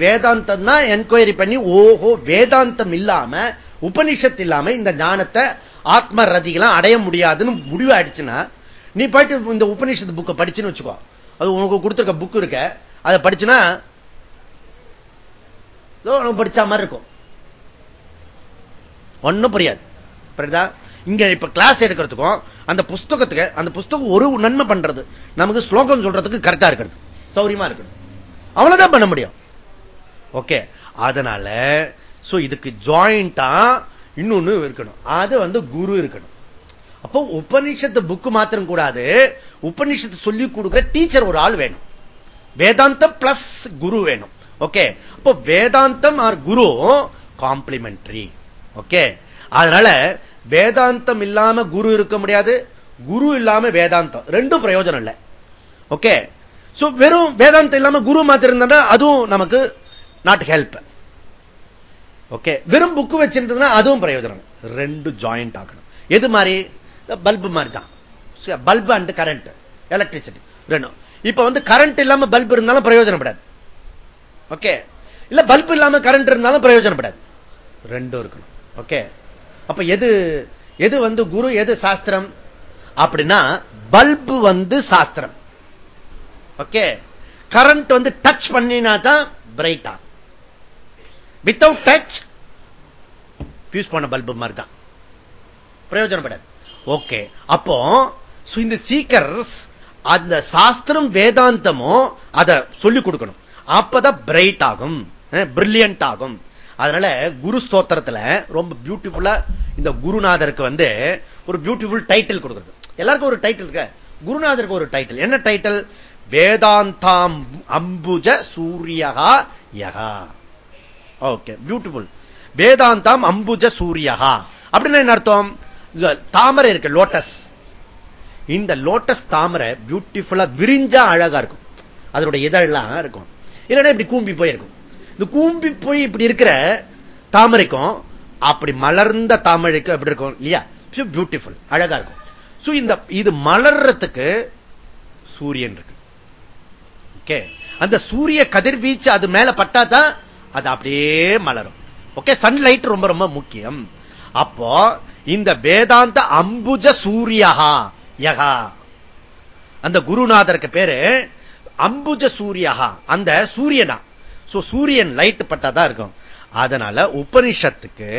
S1: வேதாந்தம் தான் என்கொயரி பண்ணி ஓஹோ வேதாந்தம் இல்லாம உபனிஷத் இல்லாம இந்த ஞானத்தை ஆத்ம ரதிகளாம் அடைய முடியாதுன்னு முடிவாயிடுச்சுன்னா நீ போயிட்டு இந்த உபனிஷத்து புக்கை படிச்சுன்னு வச்சுக்கோ. அது உனக்கு கொடுத்துருக்க புக் இருக்க. அதை படிச்சுன்னா படிச்சா மாதிரி இருக்கும். ஒன்னும் புரியாது. புரியுதா? இங்க இப்ப கிளாஸ் எடுக்கிறதுக்கும் அந்த புஸ்தகத்துக்கு அந்த புஸ்தகம் ஒரு நன்மை பண்றது. நமக்கு ஸ்லோகம் சொல்றதுக்கு கரெக்டா இருக்கிறது. சௌரியமா இருக்கணும். அவ்வளவுதான் பண்ண முடியும். ஓகே அதனால இதுக்கு ஜாயிண்டா இன்னொன்னு இருக்கணும். அது வந்து குரு இருக்கணும். அப்போ உபநிஷத்து புக்கு மாத்திரம் கூடாது. உபநிஷத்து சொல்லி கொடுக்கிற டீச்சர் ஒரு ஆள் வேணும். வேதாந்தம் பிளஸ் குரு வேணும். ஓகே அப்போ வேதாந்தம் ஆர் குரு காம்ப்ளிமெண்டரி ஓகே அதனால வேதாந்தம் இல்லாம குரு இருக்க முடியாது. குரு இல்லாம வேதாந்தம். ரெண்டும் பிரயோஜனம் இல்லை. ஓகே வெறும் வேதாந்தம் இல்லாம குரு மாத்திருந்தா அதுவும் நமக்கு நாட் ஹெல்ப் ஓகே வெறும் புக்கு வச்சிருந்ததுன்னா அதுவும் பிரயோஜனம். ரெண்டு ஜாயிண்ட் ஆகணும் எது மாதிரி? பல்பு மாதிரி தான் பல்பு அண்ட் கரண்ட் எலக்ட்ரிசிட்டி ரெண்டும். இப்ப வந்து கரண்ட் இல்லாம பல்பு இருந்தாலும் பிரயோஜனப்படாது. ஓகே இல்ல பல்பு இல்லாம கரண்ட் இருந்தாலும் பிரயோஜனப்படாது. ரெண்டும் இருக்கணும். ஓகே அப்ப எது எது வந்து குரு எது சாஸ்திரம்? அப்படின்னா பல்பு வந்து சாஸ்திரம். ஓகே? கரண்ட் வந்து டச் பண்ணினா தான் பிரைட்டா வித்தவுட் டச் யூஸ் பண்ண பல்பு மாதிரி தான். பிரயோஜனப்படாது. ஓகே? அப்போ இந்த சீக்கர்ஸ் அந்த சாஸ்திரம் வேதாந்தமும் அதை சொல்லிக் கொடுக்கணும். அப்பதான் பிரைட் ஆகும். பிரில்லியன்ட் ஆகும். அதனால குரு ஸ்தோத்திரத்துல ரொம்ப பியூட்டிஃபுல்லா இந்த குருநாதருக்கு வந்து ஒரு பியூட்டிஃபுல் டைட்டில் கொடுக்குறது. எல்லாருக்கும் ஒரு டைட்டில் இருக்க? குருநாதருக்கு ஒரு டைட்டில் என்ன டைட்டில் வேதாந்தாம் அம்புஜ சூரியகா யகா ஓகே பியூட்டிஃபுல் வேதாந்தாம் அம்புஜ சூரியகா அப்படின்னு என்ன அர்த்தம்? தாமரை இருக்கு லோட்டஸ் இந்த லோட்டஸ் தாமரை பியூட்டிஃபுல்லா விரிஞ்சா அழகா இருக்கும். அதனுடைய இதழெல்லாம் இருக்கும். இல்லைன்னா இப்படி கூம்பி போயிருக்கும். இந்த கூம்பி போய் இப்படி இருக்கிற தாமரைக்கும் அப்படி மலர்ந்த தாமரைக்கும் எப்படி இருக்கும் இல்லையா? பியூட்டிஃபுல் அழகா இருக்கும். இந்த இது மலர்றதுக்கு சூரியன் இருக்கு. ஓகே அந்த சூரிய கதிர்வீச்சு அது மேல பட்டாதான் அது அப்படியே மலரும். ஓகே சன்லைட் ரொம்ப ரொம்ப முக்கியம். அப்போ இந்த வேதாந்த அம்புஜ சூரியகா யகா அந்த குருநாதருக்கு பேரு அம்புஜ சூரியகா அந்த சூரியனா. சூரியன் லைட் பட்டாதான் இருக்கும். அதனால உபனிஷத்துக்கு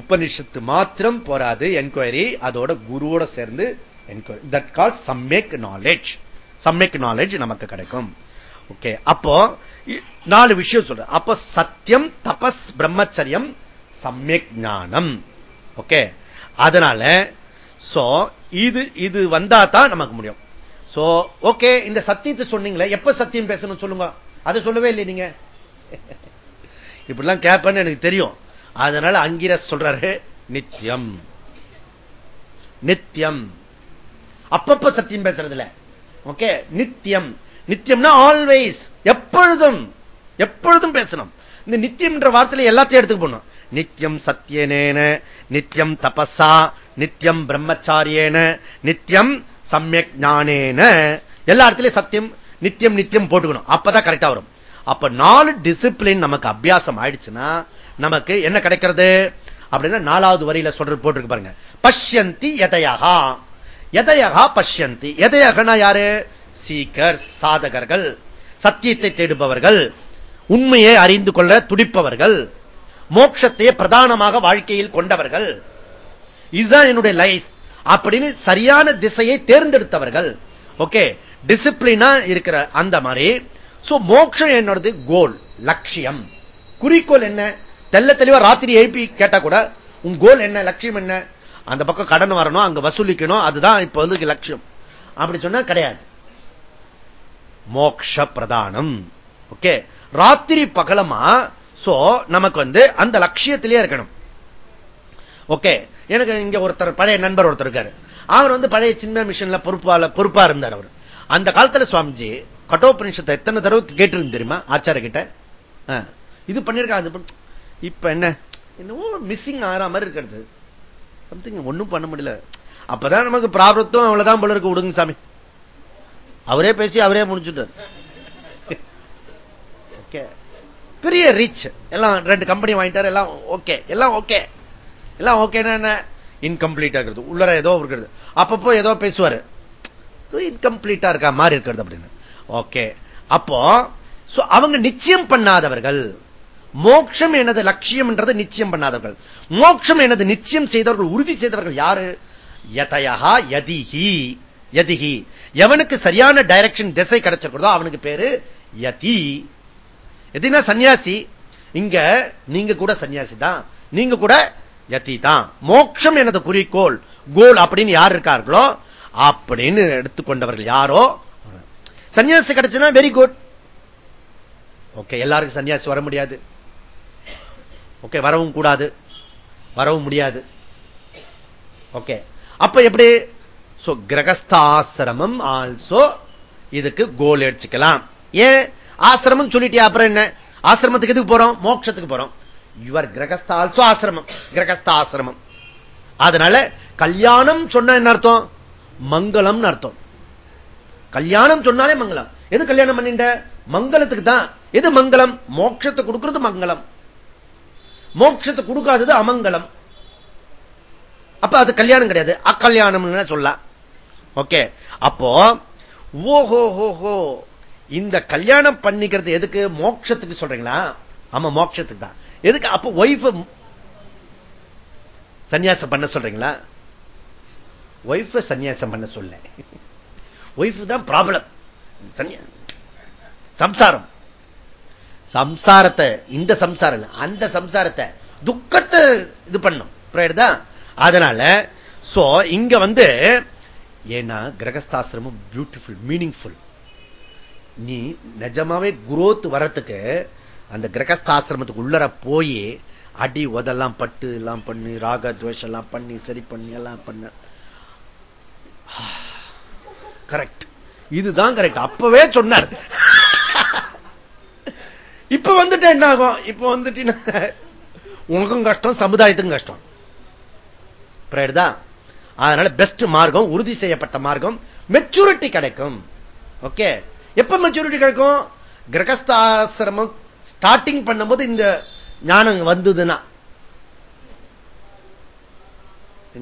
S1: உபனிஷத்து மாத்திரம் போராது என்கொயரி அதோட குருவோட சேர்ந்து enquiry that call சம்யக் knowledge சம்யக் knowledge நமக்கு கிடைக்கும். ஓகே அப்போ நாலு விஷயம் சொல்ற அப்ப சத்தியம் தபஸ் பிரம்மச்சரியம் சமயக் ஞானம். ஓகே அதனால சோ இது இது வந்தா தான் நமக்கு முடியும். சோ ஓகே இந்த சத்தியத்தை சொன்னீங்களே எப்ப சத்தியம் பேசணும் சொல்லுங்க. அதை சொல்லவே இல்லை நீங்க. *laughs* இப்படிலாம் கேட்பேன்னு எனக்கு தெரியும். அதனால அங்கிரஸ் சொல்றாரு நித்தியம் நித்தியம் அப்பப்ப சத்தியம் பேசுறதுல ஓகே? நித்தியம் நித்தியம்னா ஆல்வேஸ் எப்பொழுதும் எப்பொழுதும் பேசணும். இந்த நித்தியம் என்ற வார்த்தையில எல்லாத்தையும் எடுத்துக்க போனோம் நித்தியம் சத்தியனேன நித்தியம் தபஸா நித்தியம் பிரம்மச்சாரியேன நித்தியம் சமயக் ஞானேன எல்லா இடத்துலயும் சத்தியம் நித்தியம் நித்தியம் போட்டுக்கணும். அப்பதான் கரெக்டா வரும். அப்ப நாலு டிசிப்ளின் நமக்கு அபியாசம் ஆயிடுச்சுன்னா நமக்கு என்ன கிடைக்கிறது? அப்படின்னா நாலாவது வரியில சொல்றது போட்டிருக்கு பாருங்க. பஷ்யந்தி எதையகா எதையகா பஷ்யந்தி? எதையகனா யாரு? சீக்கர் சாதகர்கள் சத்தியத்தை தேடுபவர்கள் உண்மையை அறிந்து கொள்ள துடிப்பவர்கள் மோட்சத்தை பிரதானமாக வாழ்க்கையில் கொண்டவர்கள். இதுதான் என்னுடைய லைஃப் அப்படின்னு சரியான திசையை தேர்ந்தெடுத்தவர்கள். ஓகே டிசிப்ளினா இருக்கிற அந்த மாதிரி மோட்சம் என்னோடது கோல் லட்சியம். குறிக்கோள் என்ன? தெல்ல தெளிவா ராத்திரி எழுப்பி கேட்டா கூட உன் கோல் என்ன லட்சியம் என்ன? அந்த பக்கம் கடன் வரணும் அங்க வசூலிக்கணும் அதுதான் இப்ப வந்து லட்சியம். அப்படி சொன்னா கிடையாது. மோக்ஷ பிரதானம். ஓகே? ராத்திரி பகலமா சோ நமக்கு வந்து அந்த லட்சியத்திலே இருக்கணும். ஓகே? எனக்கு இங்க ஒருத்தர் பழைய நண்பர் ஒருத்தர் இருக்காரு. அவர் வந்து பழைய சின்ன மிஷன்ல பொறுப்பால பொறுப்பா இருந்தார் அவர். அந்த காலத்துல சுவாமிஜி கட்டோபனிஷத்தை எத்தனை தடவை கேட்டிருந்து தெரியுமா? ஆச்சார கிட்ட இது பண்ணிருக்கா அது இப்ப என்ன? என்னவோ மிஸ்ஸிங் ஆகிற மாதிரி இருக்கிறது. சம்திங் ஒண்ணும் பண்ண முடியல. அப்பதான் நமக்கு பிராபத்தும் அவ்வளவுதான் போல இருக்கு. விடுங்க சாமி. அவரே பேசி அவரே முடிச்சுட்டார். ஓகே. பெரிய ரீச் எல்லாம் ரெண்டு கம்பெனி வாங்கிட்டாரு. எல்லாம் ஓகே எல்லாம் ஓகே எல்லாம் ஓகேன்னா என்ன? இன்கம்ப்ளீட் ஆகிறது உள்ளர ஏதோ இருக்கிறது. அப்பப்போ ஏதோ பேசுவாரு. இன்கம்ப்ளீட்டா இருக்கா? மாறி இருக்கிறது அப்படின்னு. ஓகே அப்போ அவங்க நிச்சயம் பண்ணாதவர்கள் மோட்சம் எனது லட்சியம் என்றது நிச்சயம் பண்ணாதவர்கள். மோட்சம் எனது நிச்சயம் செய்தவர்கள் உறுதி செய்தவர்கள் யாரு? யதயா யதிஹி. யதிஹி. எவனுக்கு சரியான டைரக்ஷன் திசை கிடைச்சிருக்கிறதோ அவனுக்கு பேரு யதி. எதினா சன்னியாசி? இங்க நீங்க கூட சன்னியாசி தான். நீங்க கூட யதி தான். மோட்சம் எனது குறிக்கோள். கோல் அப்படின்னு யார் இருக்கார்களோ அப்படின்னு எடுத்துக்கொண்டவர்கள் யாரோ சன்னியாசி கிடைச்சுன்னா வெரி குட் ஓகே எல்லாருக்கும் சன்னியாசி வர முடியாது. ஓகே வரவும் கூடாது. வரவும் முடியாது. ஓகே அப்ப எப்படி? கிரகஸ்தாசிரமம் ஆல்சோ இதுக்கு கோல் எடுத்துக்கலாம். ஏன்? ஆசிரமம் சொல்லிட்டியா? அப்புறம் என்ன? ஆசிரமத்துக்கு எதுக்கு போறோம்? மோட்சத்துக்கு போறோம். யுவர் கிரகஸ்த ஆல்சோ ஆசிரமம். கிரகஸ்த ஆசிரமம் அதனால கல்யாணம் சொன்ன என்ன அர்த்தம்? மங்களம் அர்த்தம். கல்யாணம் சொன்னாலே மங்களம். எது கல்யாணம் பண்ணிட்ட? மங்களத்துக்கு தான். எது மங்களம்? மோட்சத்தை கொடுக்கிறது மங்களம். மோட்சத்தை கொடுக்காதது அமங்கலம். அப்ப அது கல்யாணம் கிடையாது. அக்கல்யாணம் சொல்லலாம் ஓகே. அப்போ ஓஹோ ஹோ இந்த கல்யாணம் பண்ணிக்கிறது எதுக்கு? மோட்சத்துக்கு சொல்றீங்களா? ஆமா மோட்சத்துக்கு தான். எதுக்கு? அப்ப ஒய்ஃப் சன்னியாசம் பண்ண சொல்றீங்களா? ஒய்ஃப் சன்னியாசம் பண்ண சொல்ல ஒய்ஃப் தான் ப்ராப்ளம் சம்சாரம். சம்சாரத்தை இந்த சம்சாரம் அந்த சம்சாரத்தை துக்கத்தை இது பண்ணும். அதனால சோ இங்க வந்து ஏன்னா கிரகஸ்தாசிரமம் பியூட்டிஃபுல் மீனிங்ஃபுல் நீ நிஜமாவே குரோத் வரத்துக்கு அந்த கிரகஸ்தாசிரமத்துக்கு உள்ளர போய் அடி உதெல்லாம் பட்டு எல்லாம் பண்ணி ராக துவேஷம் எல்லாம் பண்ணி சரி பண்ணி எல்லாம் பண்ண. கரெக்ட் இதுதான் கரெக்ட் அப்பவே சொன்னார். இப்ப வந்துட்டு என்ன ஆகும்? இப்ப வந்துட்டு உனக்கும் கஷ்டம் சமுதாயத்துக்கும் கஷ்டம். அதனால பெஸ்ட் மார்க்கம் உறுதி செய்யப்பட்ட மார்க்கம் மெச்சூரிட்டி கிடைக்கும். ஓகே எப்ப மெச்சூரிட்டி கிடைக்கும்? கிரகஸ்தாசிரமம் ஸ்டார்டிங் பண்ணும்போது இந்த ஞானம் வந்ததுன்னா.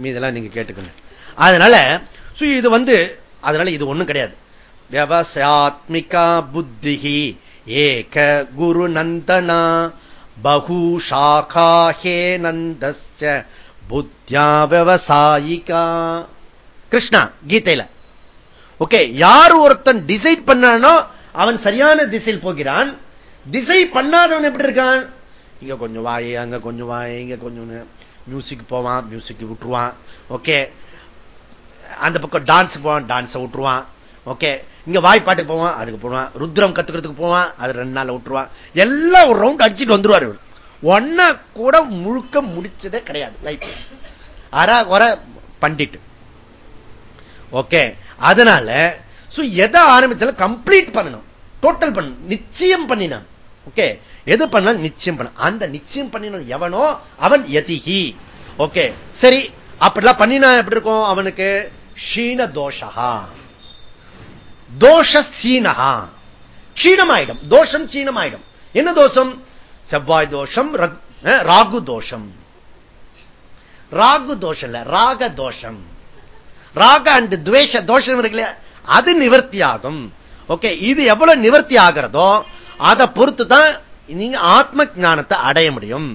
S1: மீதெல்லாம் நீங்க கேட்டுக்கணும் அதனால இது வந்து அதனால இது ஒண்ணும் கிடையாது. விவசாத்மிகா புத்திகி ஏக குரு நந்தனா பகு சாகாஹே நந்தஸ்ய புத்தியா விவசாயிகா. கிருஷ்ணா கீதையில. ஓகே யார் ஒருத்தன் டிசைட் பண்ணானோ அவன் சரியான திசையில் போகிறான். திசை பண்ணாதவன் எப்படி இருக்கான்? இங்க கொஞ்சம் வாய் அங்க கொஞ்சம் வாய் இங்க கொஞ்சம் மியூசிக் போவான் மியூசிக் விட்டுருவான். ஓகே அந்த பக்கம் டான்ஸ் போவான் டான்ஸை விட்டுருவான். ஓகே இங்க வாய்ப்பாட்டுக்கு போவான் அதுக்கு போவான் ருத்ரம் கத்துக்கிறதுக்கு போவான் அது ரெண்டு நாள் விட்டுருவான். எல்லாம் ஒரு ரவுண்ட் அடிச்சுட்டு வந்துருவாரு ஒன்ன கூட முழுக்க முடிச்சதே கிடையாது லைஃப் அரை குறை பண்டிட் ஓகே அதனால எதை ஆரம்பிச்சாலும் கம்ப்ளீட் பண்ணணும். டோட்டல் பண்ணணும். நிச்சயம் பண்ணினான். ஓகே எது பண்ணாலும் நிச்சயம் பண்ண அந்த நிச்சயம் பண்ணின எவனோ அவன் எதிகி. ஓகே சரி அப்படிலாம் பண்ணினா எப்படி இருக்கும் அவனுக்கு? ஷீன தோஷகா தோஷ சீனகா க்ஷீணமாயிடும். தோஷம் சீனமாயிடும். என்ன தோஷம்? செவ்வாய் தோஷம் ராகு தோஷம். ராகு தோஷம் இல்ல ராக தோஷம். ராக அண்ட் துவேஷ தோஷம் இருக்கு அது நிவர்த்தி ஆகும் ஓகே இது எவ்வளவு நிவர்த்தி ஆகிறதோ அதை பொறுத்து தான் நீங்க ஆத்ம ஜானத்தை அடைய முடியும்.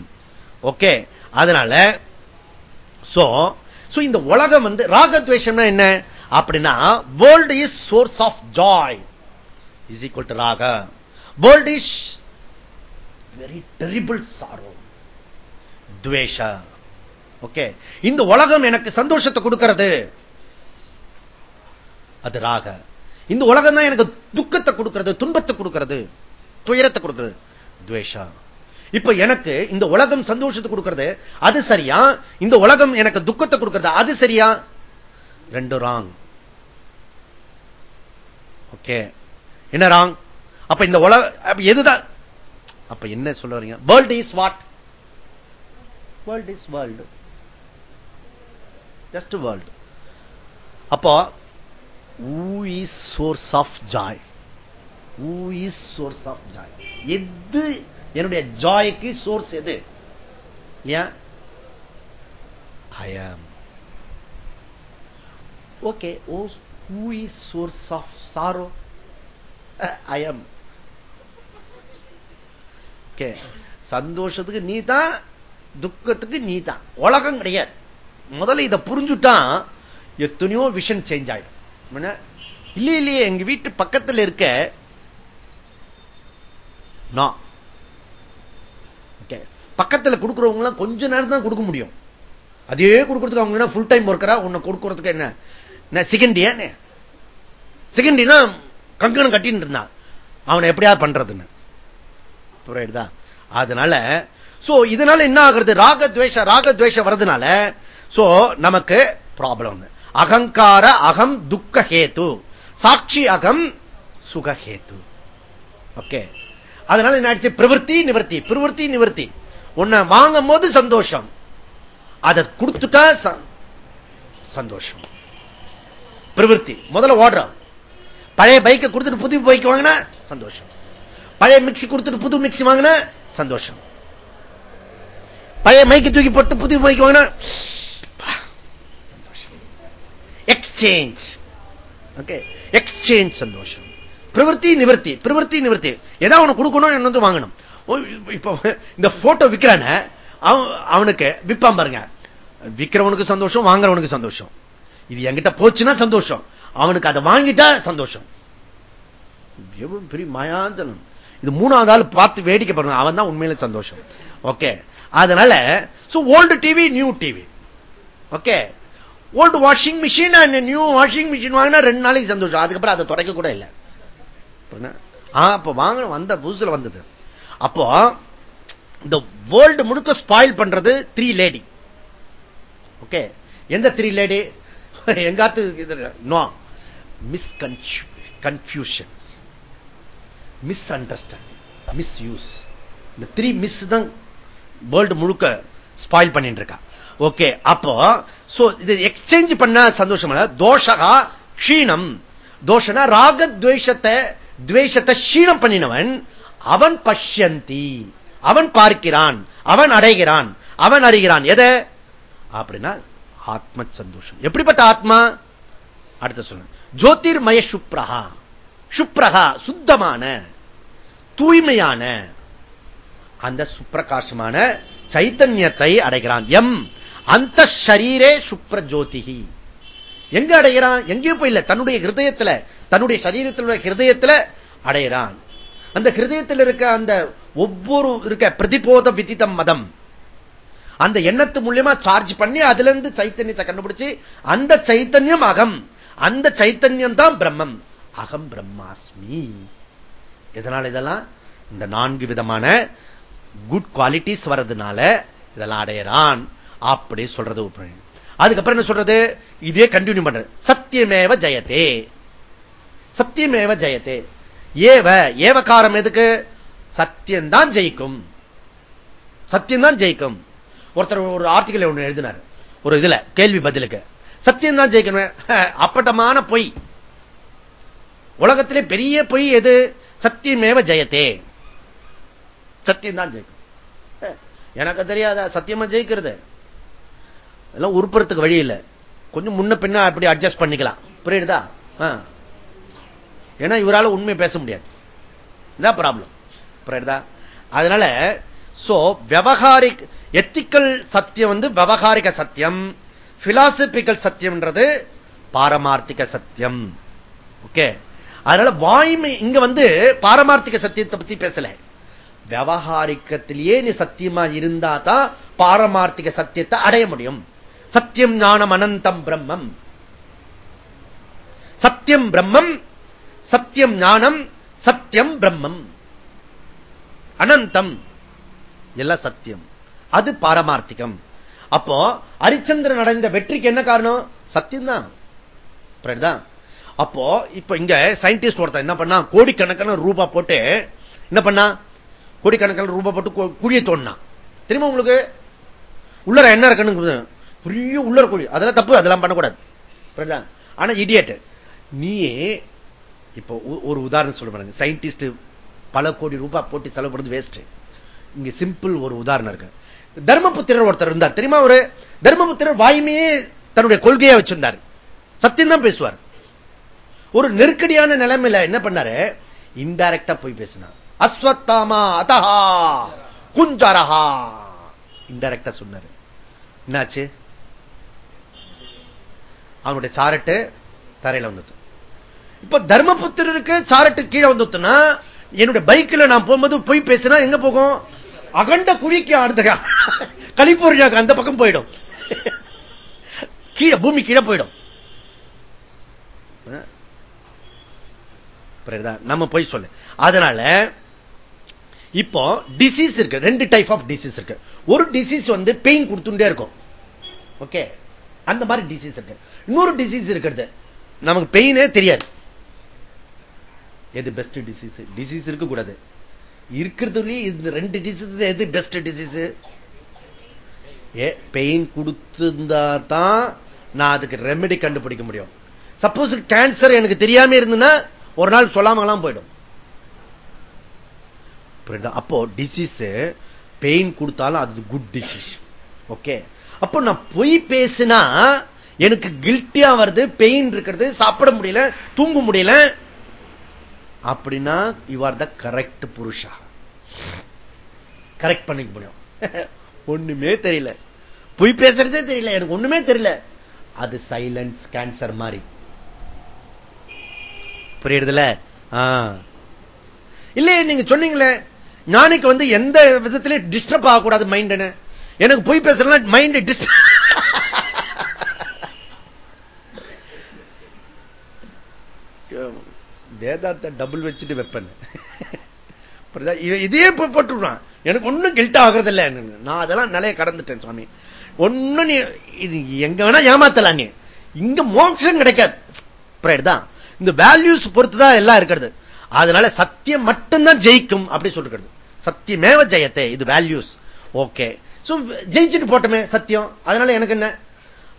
S1: ஓகே அதனால சோ சோ இந்த உலகம் வந்து ராகத்வேஷம்னா என்ன? அப்படின்னா world is source of joy is equal to ராக. World is very terrible sorrow துவேஷ. Okay இந்த உலகம் எனக்கு சந்தோஷத்தை கொடுக்கிறது. அது ராக. இந்த உலகம் தான் எனக்கு துக்கத்தை கொடுக்கிறது துன்பத்தை கொடுக்கிறது துயரத்தை கொடுக்கிறது. துவேஷம் இப்ப எனக்கு இந்த உலகம் சந்தோஷத்தை கொடுக்கிறது அது சரியா? இந்த உலகம் எனக்கு துக்கத்தை கொடுக்கிறது அது சரியா? ரெண்டு ராங் ஓகே என்ன ராங் அப்ப இந்த உலக எதுதான்? அப்ப என்ன சொல்ல வரீங்க world is what world is world just world அப்போ who is source of joy who is source of joy எது என்னுடைய ஜாய்க்கு சோர்ஸ் எது? இல்லையா? I am okay oh who is source of sorrow I am okay சந்தோஷத்துக்கு நீ தான் துக்கத்துக்கு நீ தான் உலகம் கிடையாது. முதல்ல இதை புரிஞ்சுட்டான் எத்தனையோ விஷன் சேஞ்ச் ஆயிடும். இல்ல இல்லையே எங்க வீட்டு பக்கத்தில் இருக்க நான். பக்கத்துல கொடுக்குறவங்க கொஞ்ச நேரம் தான் கொடுக்க முடியும். அதே கொடுக்கறதுக்கு அவங்க என்ன ஃபுல் டைம் ஒர்க்கரா உன்னை கொடுக்கறதுக்கு என்ன? செகண்டியா செகண்டினா கங்கணம் கட்டின்னு இருந்தான். அவனை எப்படியாவது பண்றதுன்னு. புரியுதா? அதனால சோ இதனால என்ன ஆகுறது? ராகத்வேஷ ராகத்வேஷ வர்றதுனால சோ நமக்கு ப்ராப்ளம் அகங்கார அகம் துக்க ஹேத்து. சாட்சி அகம் சுகஹேத்து ஓகே அதனால என்ன ஆயிடுச்சு? பிரவருத்தி நிவர்த்தி. பிரவருத்தி நிவர்த்தி. உன்னை வாங்கும் போது சந்தோஷம். அதை கொடுத்துட்டா சந்தோஷம். பிரவருத்தி முதல்ல ஓடுறோம். பழைய பைக்கை கொடுத்துட்டு புது பைக் வாங்கினா சந்தோஷம். பழைய மிக்சி கொடுத்துட்டு புது மிக்சி வாங்கினா சந்தோஷம். பழைய மைக்கு தூக்கி போட்டு புது மைக்கு வாங்கினா சந்தோஷம். எக்ஸ்சேஞ்ச் ஓகே எக்ஸ்சேஞ்ச் சந்தோஷம். பிரவருத்தி நிவர்த்தி. பிரவருத்தி நிவர்த்தி. ஏதாவது ஒன்று கொடுக்கணும் என்ன வந்து வாங்கணும். இப்ப இந்த போட்டோ விற்கிறான அவனுக்கு விற்பான் பாருங்க. விற்கிறவனுக்கு சந்தோஷம் வாங்குறவனுக்கு சந்தோஷம். இது என்கிட்ட போச்சுன்னா சந்தோஷம். அவனுக்கு அதை வாங்கிட்டா சந்தோஷம். பெரிய மயாஞ்சலம் இது மூணாவது ஆள் பார்த்து வேடிக்கை பாருங்க. அவன் தான் உண்மையில சந்தோஷம். ஓகே அதனால old TV new TV okay old washing machine and new washing machine வாங்கினா ரெண்டு நாளைக்கு சந்தோஷம். அதுக்கப்புறம் அதை தொடக்க கூட இல்லை. அப்ப வாங்க வந்த புதுசுல வந்தது. அப்போ *laughs* இந்த வேர்ல்டு முழுக்க ஸ்பாயில் பண்றது த்ரீ லேடி ஓகே எந்த three lady எங்காத்து no miss confusion miss understanding miss use இந்த த்ரீ மிஸ் தான் வேர்ல்டு முழுக்க ஸ்பாயில் பண்ணிட்டு இருக்கா. ஓகே அப்போ இது எக்ஸ்சேஞ்ச் பண்ண சந்தோஷம் தோஷகா க்ஷீணம். தோஷனா ராக துவேஷத்தை துவேஷத்தை க்ஷீணம் பண்ணினவன் அவன் பஷ்யந்தி. அவன் பார்க்கிறான் அவன் அடைகிறான் அவன் அறிகிறான். எதை? அப்படின்னா ஆத்ம சந்தோஷம் எப்படிப்பட்ட ஆத்மா? அடுத்த சொல்ல ஜோதிர்மய சுப்ரஹா. சுப்ரஹா சுத்தமான தூய்மையான அந்த சுப்பிரகாசமான சைத்தன்யத்தை அடைகிறான். எம்? அந்த ஷரீரே சுப்ர ஜோதிகி எங்க அடைகிறான்? எங்கேயும் போயில தன்னுடைய ஹிருதயத்துல தன்னுடைய சரீரத்தினுடைய ஹிருதயத்துல அடைகிறான். அந்த ஹிருதயத்தில் இருக்க அந்த ஒவ்வொரு இருக்க பிரதிபோத விதிதம் மதம். அந்த எண்ணத்து மூலியமா சார்ஜ் பண்ணி அதுல இருந்து சைத்தன்யத்தை கண்டுபிடிச்சு அந்த சைத்தன்யம் அகம். அந்த சைத்தன்யம் தான் பிரம்மம். அகம் பிரம்மாஸ்மி. எதனால இதெல்லாம்? இந்த நான்கு விதமான குட் குவாலிட்டிஸ் வர்றதுனால இதெல்லாம் அடையறான். அப்படி சொல்றது அதுக்கப்புறம் என்ன சொல்றது? இதே கண்டினியூ பண்றது. சத்தியமேவ ஜெயத்தே. சத்தியமேவ ஜெயத்தே. ஏவ ஏவகாரம் எதுக்கு? சத்தியம்தான் ஜெயிக்கும். சத்தியம்தான் ஜெயிக்கும். ஒருத்தர் ஒரு ஆர்டிகல் ஒன்று எழுதினார். ஒரு இதுல கேள்வி பதிலுக்கு. சத்தியம் தான் ஜெயிக்கணும் அப்பட்டமான பொய். உலகத்திலே பெரிய பொய் எது? சத்தியமேவ ஜெயத்தே. சத்தியம் தான் ஜெயிக்கும் எனக்கு தெரியாத? சத்தியமா ஜெயிக்கிறது? எல்லாம் உருப்புறதுக்கு வழி இல்லை. கொஞ்சம் முன்ன பின்ன அப்படி அட்ஜஸ்ட் பண்ணிக்கலாம். புரியுதா? ஏன்னா இவரால் உண்மை பேச முடியாது. இதான் ப்ராப்ளம் அதனால சோ விவகாரிக் எத்திக்கல் சத்தியம் வந்து விவகாரிக சத்தியம் பிலாசபிக்கல் சத்தியம்ன்றது பாரமார்த்திக சத்தியம். ஓகே அதனால வாய்மை இங்க வந்து பாரமார்த்திக சத்தியத்தை பத்தி பேசல. விவகாரிக்கத்திலேயே நீ சத்தியமா இருந்தா தான் பாரமார்த்திக சத்தியத்தை அடைய முடியும். சத்தியம் ஞானம் அனந்தம் பிரம்மம். சத்தியம் பிரம்மம் சத்தியம் ஞானம் சத்தியம் பிரம்மம். அனந்தம். எல்லாம் சத்தியம் அது பாரமார்த்திகம். அப்போ ஹரிச்சந்திரன் அடைந்த வெற்றிக்கு என்ன காரணம்? சத்தியம் தான் அப்போ இப்ப இங்க சயின்டிஸ்ட் ஒருத்தன் என்ன பண்ணா கோடிக்கணக்கான ரூபா போட்டு என்ன பண்ணா? கோடிக்கணக்கான ரூபா போட்டு குழியை தோண்டினா தெரியுமா உங்களுக்கு? உள்ளர என்ன இருக்குன்னு பெரிய உள்ளர குழி. அதெல்லாம் தப்பு அதெல்லாம் பண்ணக்கூடாது. ஆனா இடியட் நீயே இப்போ ஒரு உதாரணம் சொல்ல பாருங்க. சயின்டிஸ்ட் பல கோடி ரூபாய் போட்டு செலவு பண்ணுறது வேஸ்ட் இங்க சிம்பிள் ஒரு உதாரணம் இருக்கு. தர்மபுத்திரர் ஒருத்தர் இருந்தார். தெரியுமா ஒரு தர்மபுத்திரர் வாய்மையே தன்னுடைய கொள்கையை வச்சிருந்தார். சத்தியம் தான் பேசுவார். ஒரு நெருக்கடியான நிலைமையில என்ன பண்ணாரு? இன்டைரக்டா போய் பேசினார். அஸ்வத்தாமா அதஹா குஞ்சரஹா. இன்டைரக்டா சொன்னாரு. என்னாச்சு? அவனுடைய சாரட்டு தரையில வந்தது. இப்ப தர்மபுத்திரருக்கு சாரட்டு கீழே வந்துட்டுனா என்னுடைய பைக்ல நான் போகும்போது போய் பேசினா எங்க போகும்? அகண்ட குழிக்கு அடுத்த கலிபோர்னியாக்கு அந்த பக்கம் போயிடும். கீழே பூமி கீழே போயிடும். நம்ம போய் சொல்லு. அதனால இப்போ டிசீஸ் இருக்கு. ரெண்டு டைப் ஆஃப் டிசீஸ் இருக்கு. ஒரு டிசீஸ் வந்து பெயின் கொடுத்துட்டே இருக்கும். ஓகே அந்த மாதிரி டிசீஸ் இருக்கு. இன்னொரு டிசீஸ் இருக்கிறது. நமக்கு பெயினே தெரியாது. எது பெஸ்ட் டிசீஸ் டிசீஸ் இருக்கக்கூடாது. இருக்கிறதுலயே இந்த ரெண்டு டிசீஸ் எது பெஸ்ட் டிசீஸ் ஏ பெயின் கொடுத்திருந்தா தான் நான் அதுக்கு ரெமெடி கண்டுபிடிக்க முடியும். சப்போஸ் கேன்சர் எனக்கு தெரியாம இருந்துன்னா ஒரு நாள் சொல்லாமலாம் போயிடும். அப்போ டிசீஸ் பெயின் கொடுத்தாலும் அது குட் டிசீஸ் ஓகே அப்போ நான் பொய் பேசினா எனக்கு கில்ட்டியா வருது பெயின் இருக்கிறது சாப்பிட முடியல தூங்க முடியல அப்படின்னா யூ ஆர் த கரெக்ட் புருஷா. கரெக்ட் பண்ணிக்க முடியும். ஒண்ணுமே தெரியல. பொய் பேசுறதே தெரியல. எனக்கு ஒண்ணுமே தெரியல. அது சைலன்ஸ் கேன்சர் மாதிரி. புரியுறதுல? இல்லையே நீங்க சொன்னீங்களே ஞானிக்கு வந்து எந்த விதத்திலையும் டிஸ்டர்ப் ஆகக்கூடாது மைண்ட் எனக்கு போய் பேசுறேன் மைண்ட் டிஸ்டர்ப் வேதாந்த டபுள் வச்சுட்டு வைப்பேன். இதே போட்டுருவான் எனக்கு ஒன்னும் கில்ட் ஆகுறது இல்லை நான் அதெல்லாம் நிலைய கடந்துட்டேன் சுவாமி. ஒண்ணு நீ இது எங்க வேணா ஏமாத்தலாம் நீ. இங்க மோட்சம் கிடைக்காது. தான். இந்த வேல்யூஸ் பொறுத்துதான் எல்லாம் இருக்கிறது. அதனால சத்தியம் மட்டும்தான் ஜெயிக்கும் அப்படி சொல்லிருக்கிறது. சத்தியமேவ ஜெயத்தை. இது வேல்யூஸ் ஓகே ஜெயிச்சுட்டு போட்டோமே சத்தியம். அதனால எனக்கு என்ன?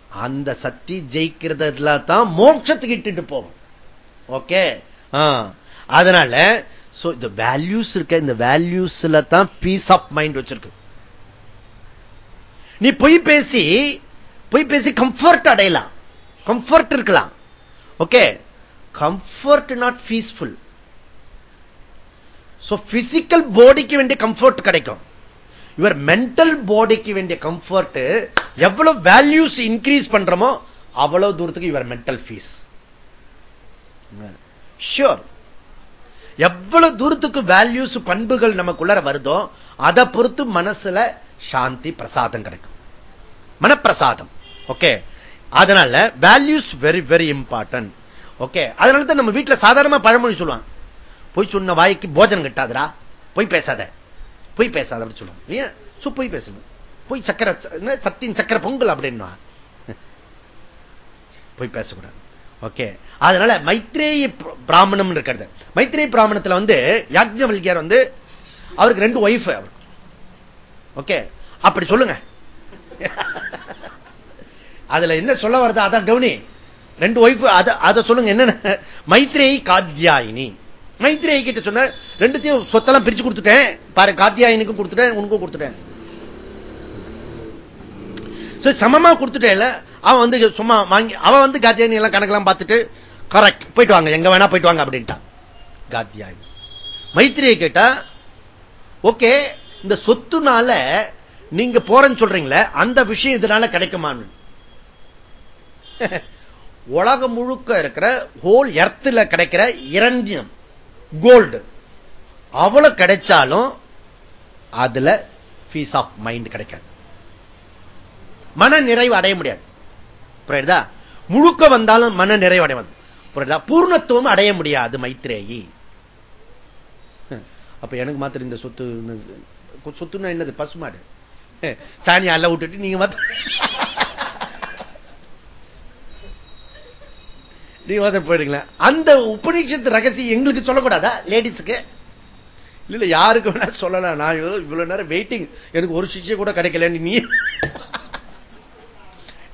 S1: அந்த சத்தி ஜெயிக்கிறதுல தான் மோட்சத்துக்கு இட்டுட்டு போகும். ஓகே அதனால இந்த வேல்யூஸ் இருக்க இந்த வேல்யூஸ்ல தான் பீஸ் ஆஃப் மைண்ட் வச்சிருக்கு. நீ பொய் பேசி பொய் பேசி கம்ஃபர்ட் அடையலாம். கம்ஃபர்ட் இருக்கலாம். Okay comfort not peaceful physical பாடிக்கு வேண்டிய கம்ஃபர்ட் கிடைக்கும். இவர் மென்டல் பாடிக்கு வேண்டிய கம்ஃபர்ட் எவ்வளவு வேல்யூஸ் இன்க்ரீஸ் பண்றோமோ அவ்வளவு தூரத்துக்கு இவர் மென்டல் ஃபீஸ் ஷியோர் எவ்வளவு தூரத்துக்கு வேல்யூஸ் பண்புகள் நமக்குள்ளர வருதோ அதை பொறுத்து மனசுல சாந்தி பிரசாதம் கிடைக்கும். மனப்பிரசாதம். ஓகே அதனால values very very important okay அதனால தான் நம்ம வீட்டுல சாதாரணமா பழமொழி சொல்லுவாங்க. போய் சொன்ன வாய்க்கு போஜனம் கட்டாதரா போய் பேசாத. போய் பேசாத அப்படின்னு சொல்லுவோம் ஏன் போய் பேசணும் போய் சக்கரை சத்தின் சக்கரை பொங்கல் அப்படின்னா *laughs* போய் பேசக்கூடாது. ஓகே. அதனால மைத்ரேயி பிராமணம் இருக்கிறது. மைத்ரேய பிராமணத்துல வந்து யாஜ்ஞவல்கியார் வந்து அவருக்கு ரெண்டு ஒய்ஃப் அவர். ஓகே. அப்படி சொல்லுங்க. *laughs* அதுல என்ன சொல்ல வருது அதான் கவுனி. ரெண்டு ஒய்ஃப் அதை சொல்லுங்க என்னன்னு. மைத்ரேயி காத்தியாயினி மைத்ரேயி கிட்ட சொன்ன ரெண்டுத்தையும் சொத்தெல்லாம் பிரிச்சு கொடுத்துட்டேன். பாரு காத்தியாயினுக்கும் கொடுத்துட்டேன் உனக்கும் கொடுத்துட்டேன். சமமா கொடுத்துட்டேன் அவன் வந்து சும்மா வாங்கி அவன் வந்து காத்தியாயினி எல்லாம் கணக்கெல்லாம் பார்த்துட்டு கரெக்ட் போயிட்டு வாங்க. எங்க வேணா போயிட்டு வாங்க. அப்படின்ட்டான். காத்தியாயி மைத்திரியை கேட்டா ஓகே இந்த சொத்துனால நீங்க போறேன்னு சொல்றீங்களே அந்த விஷயம் இதனால கிடைக்குமான்னு. *laughs* உலகம் முழுக்க இருக்கிற ஹோல் எர்த்தில் கிடைக்கிற இரண்டியம் கோல்டு அவ்வளவு கிடைச்சாலும் அதுல பீஸ் ஆஃப் மைண்ட் கிடைக்காது. மன நிறைவு அடைய முடியாது. புரியுதா? முழுக்க வந்தாலும் மன நிறைவடைவது. புரியுதா? பூர்ணத்துவம் அடைய முடியாது மைத்ரேயி. அப்ப எனக்கு மாத்திரம் இந்த சொத்து சொத்துன்னா என்னது? பசுமாடு. சாணி அல்ல விட்டுட்டு நீங்க மாத்த நீங்க மாத்திரம் போயிடுங்களேன் அந்த உபநிஷத்து ரகசியம் எங்களுக்கு சொல்லக்கூடாதா? லேடிஸுக்கு? இல்ல யாருக்கு வேணா சொல்லலாம். நான் இவ்வளவு நேரம் வெயிட்டிங் எனக்கு ஒரு சிக்ஷை கூட கிடைக்கல நீ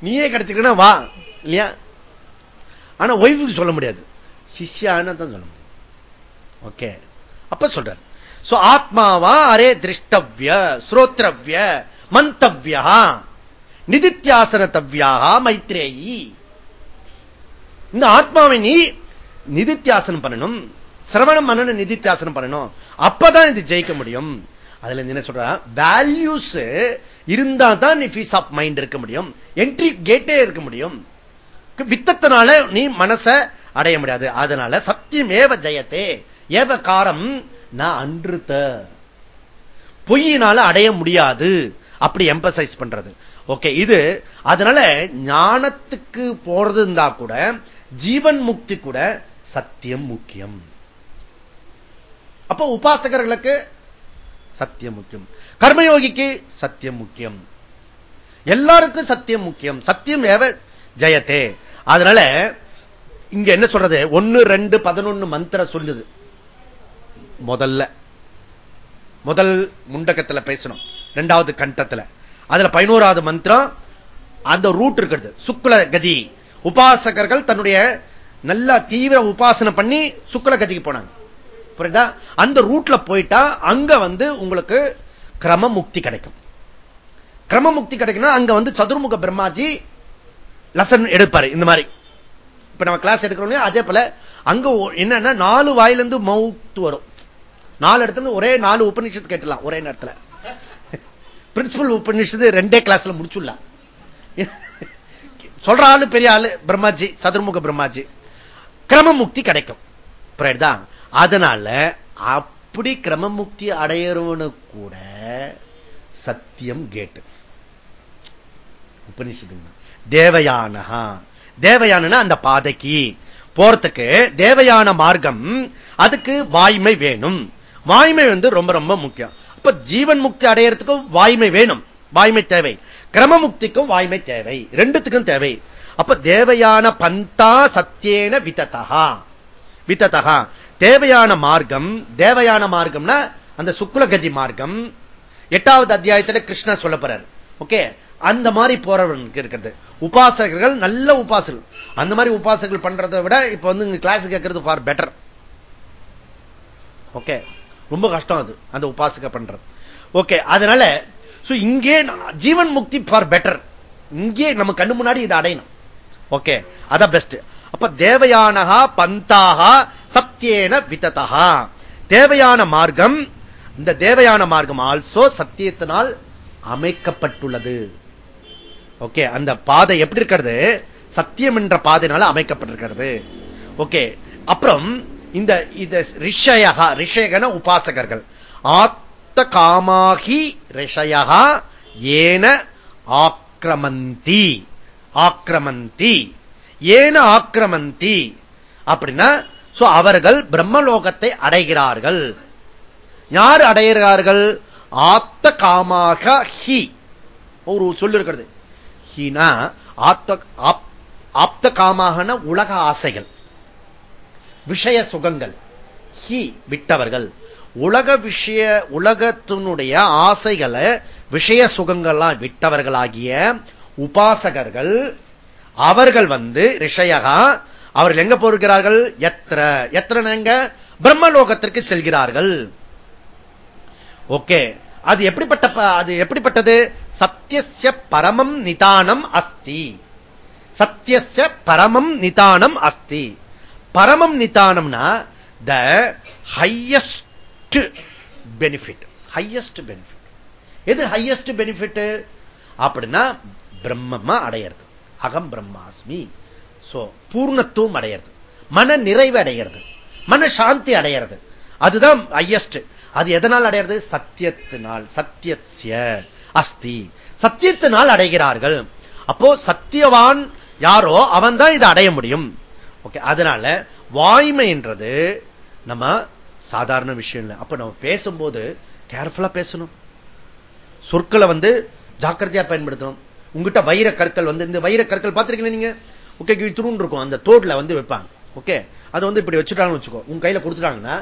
S1: நீயே கிடைச்சிக்கனா வா இல்லையா? ஆனா ஒய்ஃபுக்கு சொல்ல முடியாது. சிஷ்யான தான் சொல்ல முடியும். ஓகே அப்ப சொல்ற ஆத்மாவா அரே திருஷ்டவ்ய ஸ்ரோத்ரவ்ய மந்தவ்யா நிதித்தியாசனத்தவ்யாக மைத்ரேயி. இந்த ஆத்மாவை நீ நிதித்தியாசனம் பண்ணணும். சிரவணம் பண்ணன நிதித்தியாசனம் பண்ணணும். அப்பதான் இது ஜெயிக்க முடியும். அதுல என்ன சொல்ற? வேல்யூஸ் இருந்தா தான் நீ பீஸ் ஆஃப் மைண்ட் இருக்க முடியும். என்ட்ரி கேட்டே இருக்க முடியும். வித்தத்தினால நீ மனச அடைய முடியாது. அதனால சத்தியம் ஏவ ஜெயத்தே. ஏவ காரம் நான் அன்றுத்த. பொய்யினால அடைய முடியாது. அப்படி எம்பசைஸ் பண்றது. ஓகே இது அதனால ஞானத்துக்கு போறது இருந்தா கூட ஜீவன் முக்தி கூட சத்தியம் முக்கியம். அப்ப உபாசகர்களுக்கு சத்தியம் முக்கியம். கர்மயோகிக்கு சத்தியம் முக்கியம். எல்லாருக்கும் சத்தியம் முக்கியம். சத்தியம் ஏவ ஜெயத்தே. அதனால இங்க என்ன சொல்றது? ஒன்னு ரெண்டு பதினொன்னு மந்திர சொல்லுது. முதல்ல. முதல் முண்டகத்துல பேசணும். ரெண்டாவது கண்டத்துல. அதுல பதினோராவது மந்திரம் அந்த ரூட் இருக்கிறது. சுக்குல கதி. உபாசகர்கள் தன்னுடைய நல்லா தீவிர உபாசனை பண்ணி சுக்குல கதிக்கு போனாங்க. புரியுதா? அந்த ரூட்ல போயிட்டா அங்க வந்து உங்களுக்கு கிரம முக்தி கிடைக்கும். கிரம முக்தி கிடைக்கும்னா அங்க வந்து சதுர்முக பிரம்மாஜி லெசன் எடுப்பாரு இந்த மாதிரி. இப்ப நம்ம கிளாஸ் எடுக்கிறோம் அதே போல அங்க என்னன்னா நாலு வாயிலிருந்து மவுத்து வரும். நாலு இடத்துல ஒரே நாலு உபநிஷத்து கேட்டலாம் ஒரே நேரத்தில். பிரின்சிபல் உபநிஷத்து ரெண்டே கிளாஸ்ல முடிச்சுடலாம். சொல்ற ஆளு பெரிய ஆளு பிரம்மாஜி சதுர்முக பிரம்மாஜி. கிரம முக்தி கிடைக்கும். புரியுதா? அதனால அப்படி கிரமமுக்தி அடையறவனு கூட சத்தியம் கேட்டு. உபனிஷத்து தேவயானஹா. தேவயானா அந்த பாதைக்கு. போறதுக்கு தேவையான மார்க்கம் அதுக்கு வாய்மை வேணும். வாய்மை வந்து ரொம்ப ரொம்ப முக்கியம். அப்ப ஜீவன் முக்தி அடையறதுக்கும் வாய்மை வேணும். வாய்மை தேவை. கிரம முக்திக்கும் வாய்மை தேவை. ரெண்டுத்துக்கும் தேவை. அப்ப தேவையான பந்தா சத்தியேன விதத்தகா விதத்தகா தேவையான மார்க்கம் தேவையான மார்க்கம்னா அந்த சுக்குலகதி மார்க்கம். எட்டாவது அத்தியாயத்தில் கிருஷ்ணா சொல்ல போறார். ஓகே? அந்த மாதிரி போறவனுக்கு இருக்கிறது. உபாசகர்கள் நல்ல உபாசகர்கள். அந்த மாதிரி உபாசகர்கள் பண்றதை விட இப்ப வந்து கிளாஸ் கேட்கறது ஃபார் பெட்டர் ஓகே? ரொம்ப கஷ்டம் அது அந்த உபாசக பண்றது. ஓகே? அதனால இங்கே ஜீவன் முக்தி ஃபார் பெட்டர் இங்கே நம்ம கண்ணு முன்னாடி இதை அடையணும். ஓகே? அதான் பெஸ்ட் அப்ப தேவையானகா பந்தாகா சத்தியேன விததா தேவையான மார்க்கம் இந்த தேவையான மார்க்கம் ஆல்சோ சத்தியத்தினால் அமைக்கப்பட்டுள்ளது. ஓகே அந்த பாதை எப்படி இருக்கிறது? சத்தியம் என்ற பாதையினால அமைக்கப்பட்டிருக்கிறது. ஓகே அப்புறம் இந்த ரிஷயகா ரிஷயகன உபாசகர்கள். ஆத்த காமாகி ரிஷயகா ஏன ஆக்கிரமந்தி ஆக்கிரமந்தி. ஏன ஆக்கிரமந்தி? அப்படின்னா அவர்கள் பிரம்மலோகத்தை அடைகிறார்கள். யார் அடைகிறார்கள்? ஆத்த காமாக ஹி. ஒரு சொல்லு இருக்கிறது ஆத்த ஆப்த காமாகன உலக ஆசைகள். விஷய சுகங்கள். ஹி விட்டவர்கள். உலக விஷய உலகத்தினுடைய ஆசைகளை விஷய சுகங்கள்லாம் விட்டவர்களாகிய உபாசகர்கள் அவர்கள் வந்து ரிஷயகா அவர்கள் எங்க போகிறார்கள் எத்திர எத்தனை எங்க? பிரம்மலோகத்திற்கு செல்கிறார்கள். ஓகே. அது எப்படிப்பட்ட அது எப்படிப்பட்டது? சத்தியசிய பரமம் நிதானம் அஸ்தி. சத்தியசிய பரமம் நிதானம் அஸ்தி. பரமம் நிதானம்னா the highest benefit. Highest benefit. எது ஹையஸ்ட் பெனிஃபிட் அப்படின்னா பிரம்மமா அடையிறது. அகம் பிரம்மாஸ்மி. பூர்ணத்துவம் அடையிறது. மன நிறைவு அடைகிறது மன சாந்தி அடையிறது. அதுதான் ஹையஸ்ட் அது எதனால் அடையிறது? சத்தியத்தினால். சத்தியசிய அஸ்தி. சத்தியத்தினால் அடைகிறார்கள். அப்போ சத்தியவான் யாரோ அவன் தான் இதை அடைய முடியும். ஓகே அதனால வாய்மை என்றது நம்ம சாதாரண விஷயம் இல்லை. அப்ப நம்ம பேசும்போது கேர்ஃபுல்லா பேசணும். சொற்களை வந்து ஜாக்கிரதையா பயன்படுத்தணும். உங்ககிட்ட வைர கற்கள் வந்து இந்த வைர கற்கள் பார்த்திருக்கீங்க நீங்க? ஓகே துருன்னு இருக்கும். அந்த தோட்ல வந்து வைப்பாங்க. ஓகே அதை வந்து இப்படி வச்சுட்டாங்கன்னு வச்சுக்கோ. உங்க கையில கொடுத்துட்டாங்கன்னா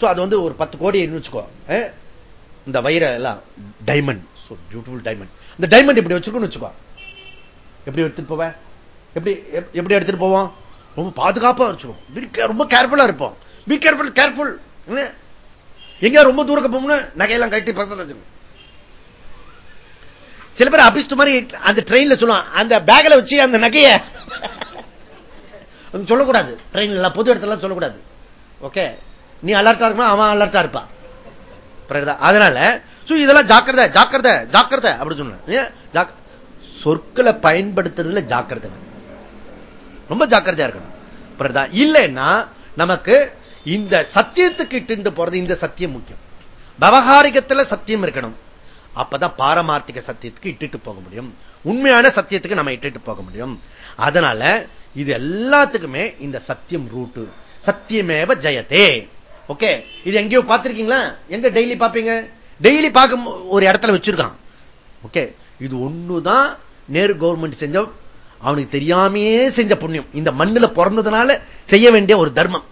S1: சோ அது வந்து ஒரு பத்து கோடி வச்சுக்கோ. Eh? இந்த வைர எல்லாம் டைமண்ட் பியூட்டிஃபுல் டைமண்ட் இந்த டைமண்ட் இப்படி வச்சிருக்கோம்னு வச்சுக்கோ. எப்படி எடுத்துட்டு போவேன் எப்படி எப்படி எடுத்துட்டு போவோம்? ரொம்ப பாதுகாப்பா வச்சுக்கோ ரொம்ப கேர்ஃபுல்லா இருப்போம். பி கேர்ஃபுல் கேர்ஃபுல் எங்க ரொம்ப தூரம் போகணும்னு நகையெல்லாம் கட்டி பக்கத்தில் வச்சுக்கணும் சில பேர் அபிஸ்து மாதிரி அந்த ட்ரெயின்ல சொல்லுவான் அந்த பேக்ல வச்சு அந்த நகைய சொல்லக்கூடாது. ட்ரெயின்ல பொது இடத்துல சொல்லக்கூடாது. ஓகே நீ அலர்ட்டா இருக்குமா? அவன் அலர்ட்டா இருப்பான். அதனால இதெல்லாம் ஜாக்கிரதை ஜாக்கிரதை ஜாக்கிரதை அப்படி சொன்ன சொற்களை பயன்படுத்துறதுல ஜாக்கிரதை ரொம்ப ஜாக்கிரதையா இருக்கணும். இல்லைன்னா நமக்கு இந்த சத்தியத்துக்கு இட்டு போறது இந்த சத்தியம் முக்கியம். விவகாரிகத்துல சத்தியம் இருக்கணும். அப்பதான் பாரமார்த்திக சத்தியத்துக்கு இட்டுட்டு போக முடியும். உண்மையான சத்தியத்துக்கு நம்ம இட்டுட்டு போக முடியும். அதனால இது எல்லாத்துக்குமே இந்த சத்தியம் ரூட்டு சத்தியமேவ ஜெயத்தே. ஓகே இது எங்கேயோ பார்த்திருக்கீங்களா? எங்க டெய்லி பார்ப்பீங்க? டெய்லி பார்க்க ஒரு இடத்துல வச்சிருக்கான். ஓகே இது ஒண்ணுதான் நேரு கவர்மெண்ட் செஞ்ச அவனுக்கு தெரியாமையே செஞ்ச புண்ணியம். இந்த மண்ணில் பிறந்ததுனால செய்ய வேண்டிய ஒரு தர்மம்.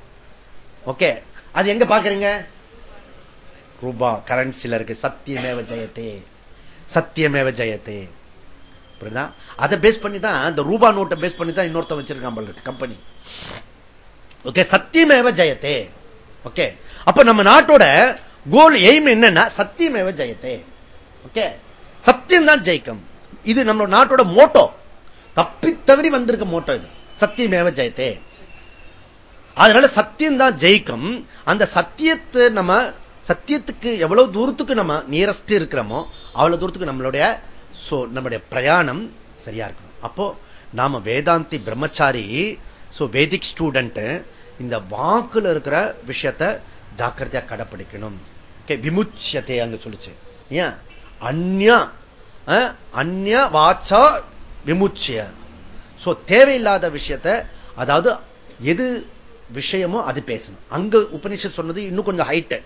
S1: ஓகே அது எங்க பாக்குறீங்க ரூபா கரன்சில இருக்கு சத்தியமேவ ஜெயத்தே. சத்தியமேவ ஜெயத்தே. அதை பேஸ் பண்ணி தான் இந்த ரூபா நோட்டை பேஸ் பண்ணி தான் இன்னொருத்த வச்சிருக்கான் கம்பெனி ஓகே சத்தியமேவ ஜெயத்தே. ஓகே அப்ப நம்ம நாட்டோட கோல் எய்ம் என்னன்னா சத்தியமேவ ஜெயத்தே. ஓகே சத்தியம் தான் ஜெயிக்கும். இது நம்ம நாட்டோட மோட்டோ தப்பி தவறி வந்திருக்க மோட்டோ இது. சத்தியமேவ ஜெயத்தே. அதனால சத்தியம் தான் ஜெயிக்கும். அந்த சத்தியத்தை நம்ம சத்தியத்துக்கு எவ்வளவு தூரத்துக்கு நம்ம நியரஸ்ட் இருக்கிறோமோ அவ்வளவு தூரத்துக்கு நம்மளுடைய நம்முடைய பிரயாணம் சரியா இருக்கணும். அப்போ நாம வேதாந்தி பிரம்மச்சாரி வேதிக் ஸ்டூடெண்ட் இந்த வாக்குல இருக்கிற விஷயத்த ஜாக்கிரதையா கடைப்பிடிக்கணும். விமுச்சியத்தை அங்க சொல்லுச்சு. ஏன்? அந்யா அந்ய வாச்சா விமுச்சிய. தேவையில்லாத விஷயத்த அதாவது எது விஷயமோ அது பேசணும். அங்க உபனிஷத் சொன்னது இன்னும் கொஞ்சம் ஹைட்டு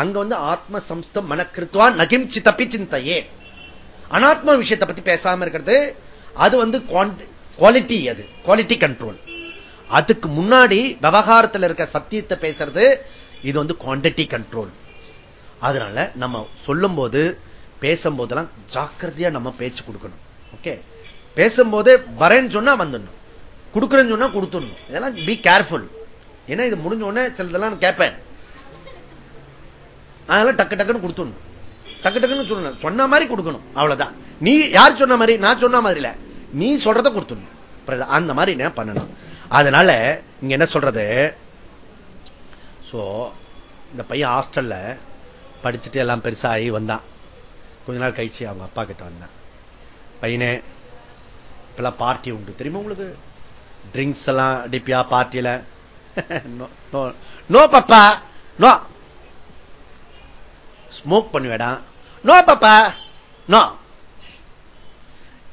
S1: அங்க வந்து ஆத்ம சம்ஸ்தம் மனக்கிருத்துவா நகிம்சி தப்பி சிந்தையே. அனாத்ம விஷயத்தை பத்தி பேசாம இருக்கிறது. அது வந்து குவாலிட்டி அது. குவாலிட்டி கண்ட்ரோல் அதுக்கு முன்னாடி விவகாரத்தில் இருக்க சத்தியத்தை பேசுறது இது வந்து குவான்டிட்டி கண்ட்ரோல் அதனால நம்ம சொல்லும் போது பேசும்போதெல்லாம் ஜாக்கிரதையா நம்ம பேச்சு கொடுக்கணும். ஓகே பேசும்போது வரேன்னு சொன்னா வந்துடணும். கொடுக்குறேன்னு சொன்னா கொடுத்துடணும். இதெல்லாம் பி கேர்ஃபுல் ஏன்னா இது முடிஞ்ச உடனே சிலதெல்லாம் கேட்பேன். அதனால டக்கு டக்குன்னு கொடுத்துடணும். டக்கு டக்குன்னு சொல்லணும். சொன்ன மாதிரி கொடுக்கணும். அவ்வளவுதான். நீ யார் சொன்ன மாதிரி? நான் சொன்ன மாதிரி இல்ல. நீ சொல்றத கொடுத்துடணும். அந்த மாதிரி என்ன பண்ணணும். அதனால இங்க என்ன சொல்றது? சோ இந்த பையன் ஹாஸ்டல்ல படிச்சுட்டு எல்லாம் பெருசாகி வந்தான். கொஞ்ச நாள் கழிச்சு அவங்க அப்பா கிட்ட வந்தான். பையனே இப்பெல்லாம் பார்ட்டி உண்டு. தெரியுமா உங்களுக்கு? ட்ரிங்க்ஸ் எல்லாம் அடிப்பியா பார்ட்டியில நோ பப்பா நோ ஸ்மோக் பண்ணுவேடா. நோ பாப்பா நோ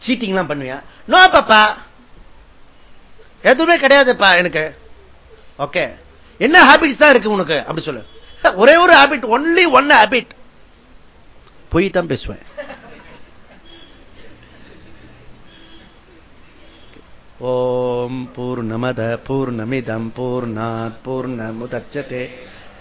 S1: சீட்டிங் பண்ணுவியா? நோ பாப்பா எதுவுமே கிடையாதுப்பா எனக்கு. ஓகே என்ன ஹாபிட்ஸ் தான் இருக்கு உனக்கு? அப்படி சொல்லு. *laughs* ஒரே ஒரு ஹாபிட் ஒன்லி ஒன் ஹாபிட் போய் தான் பேசுவேன். ஓம் பூர்ணமத பூர்ணமிதம் பூர்ணாத் பூர்ணமுதட்சத்தை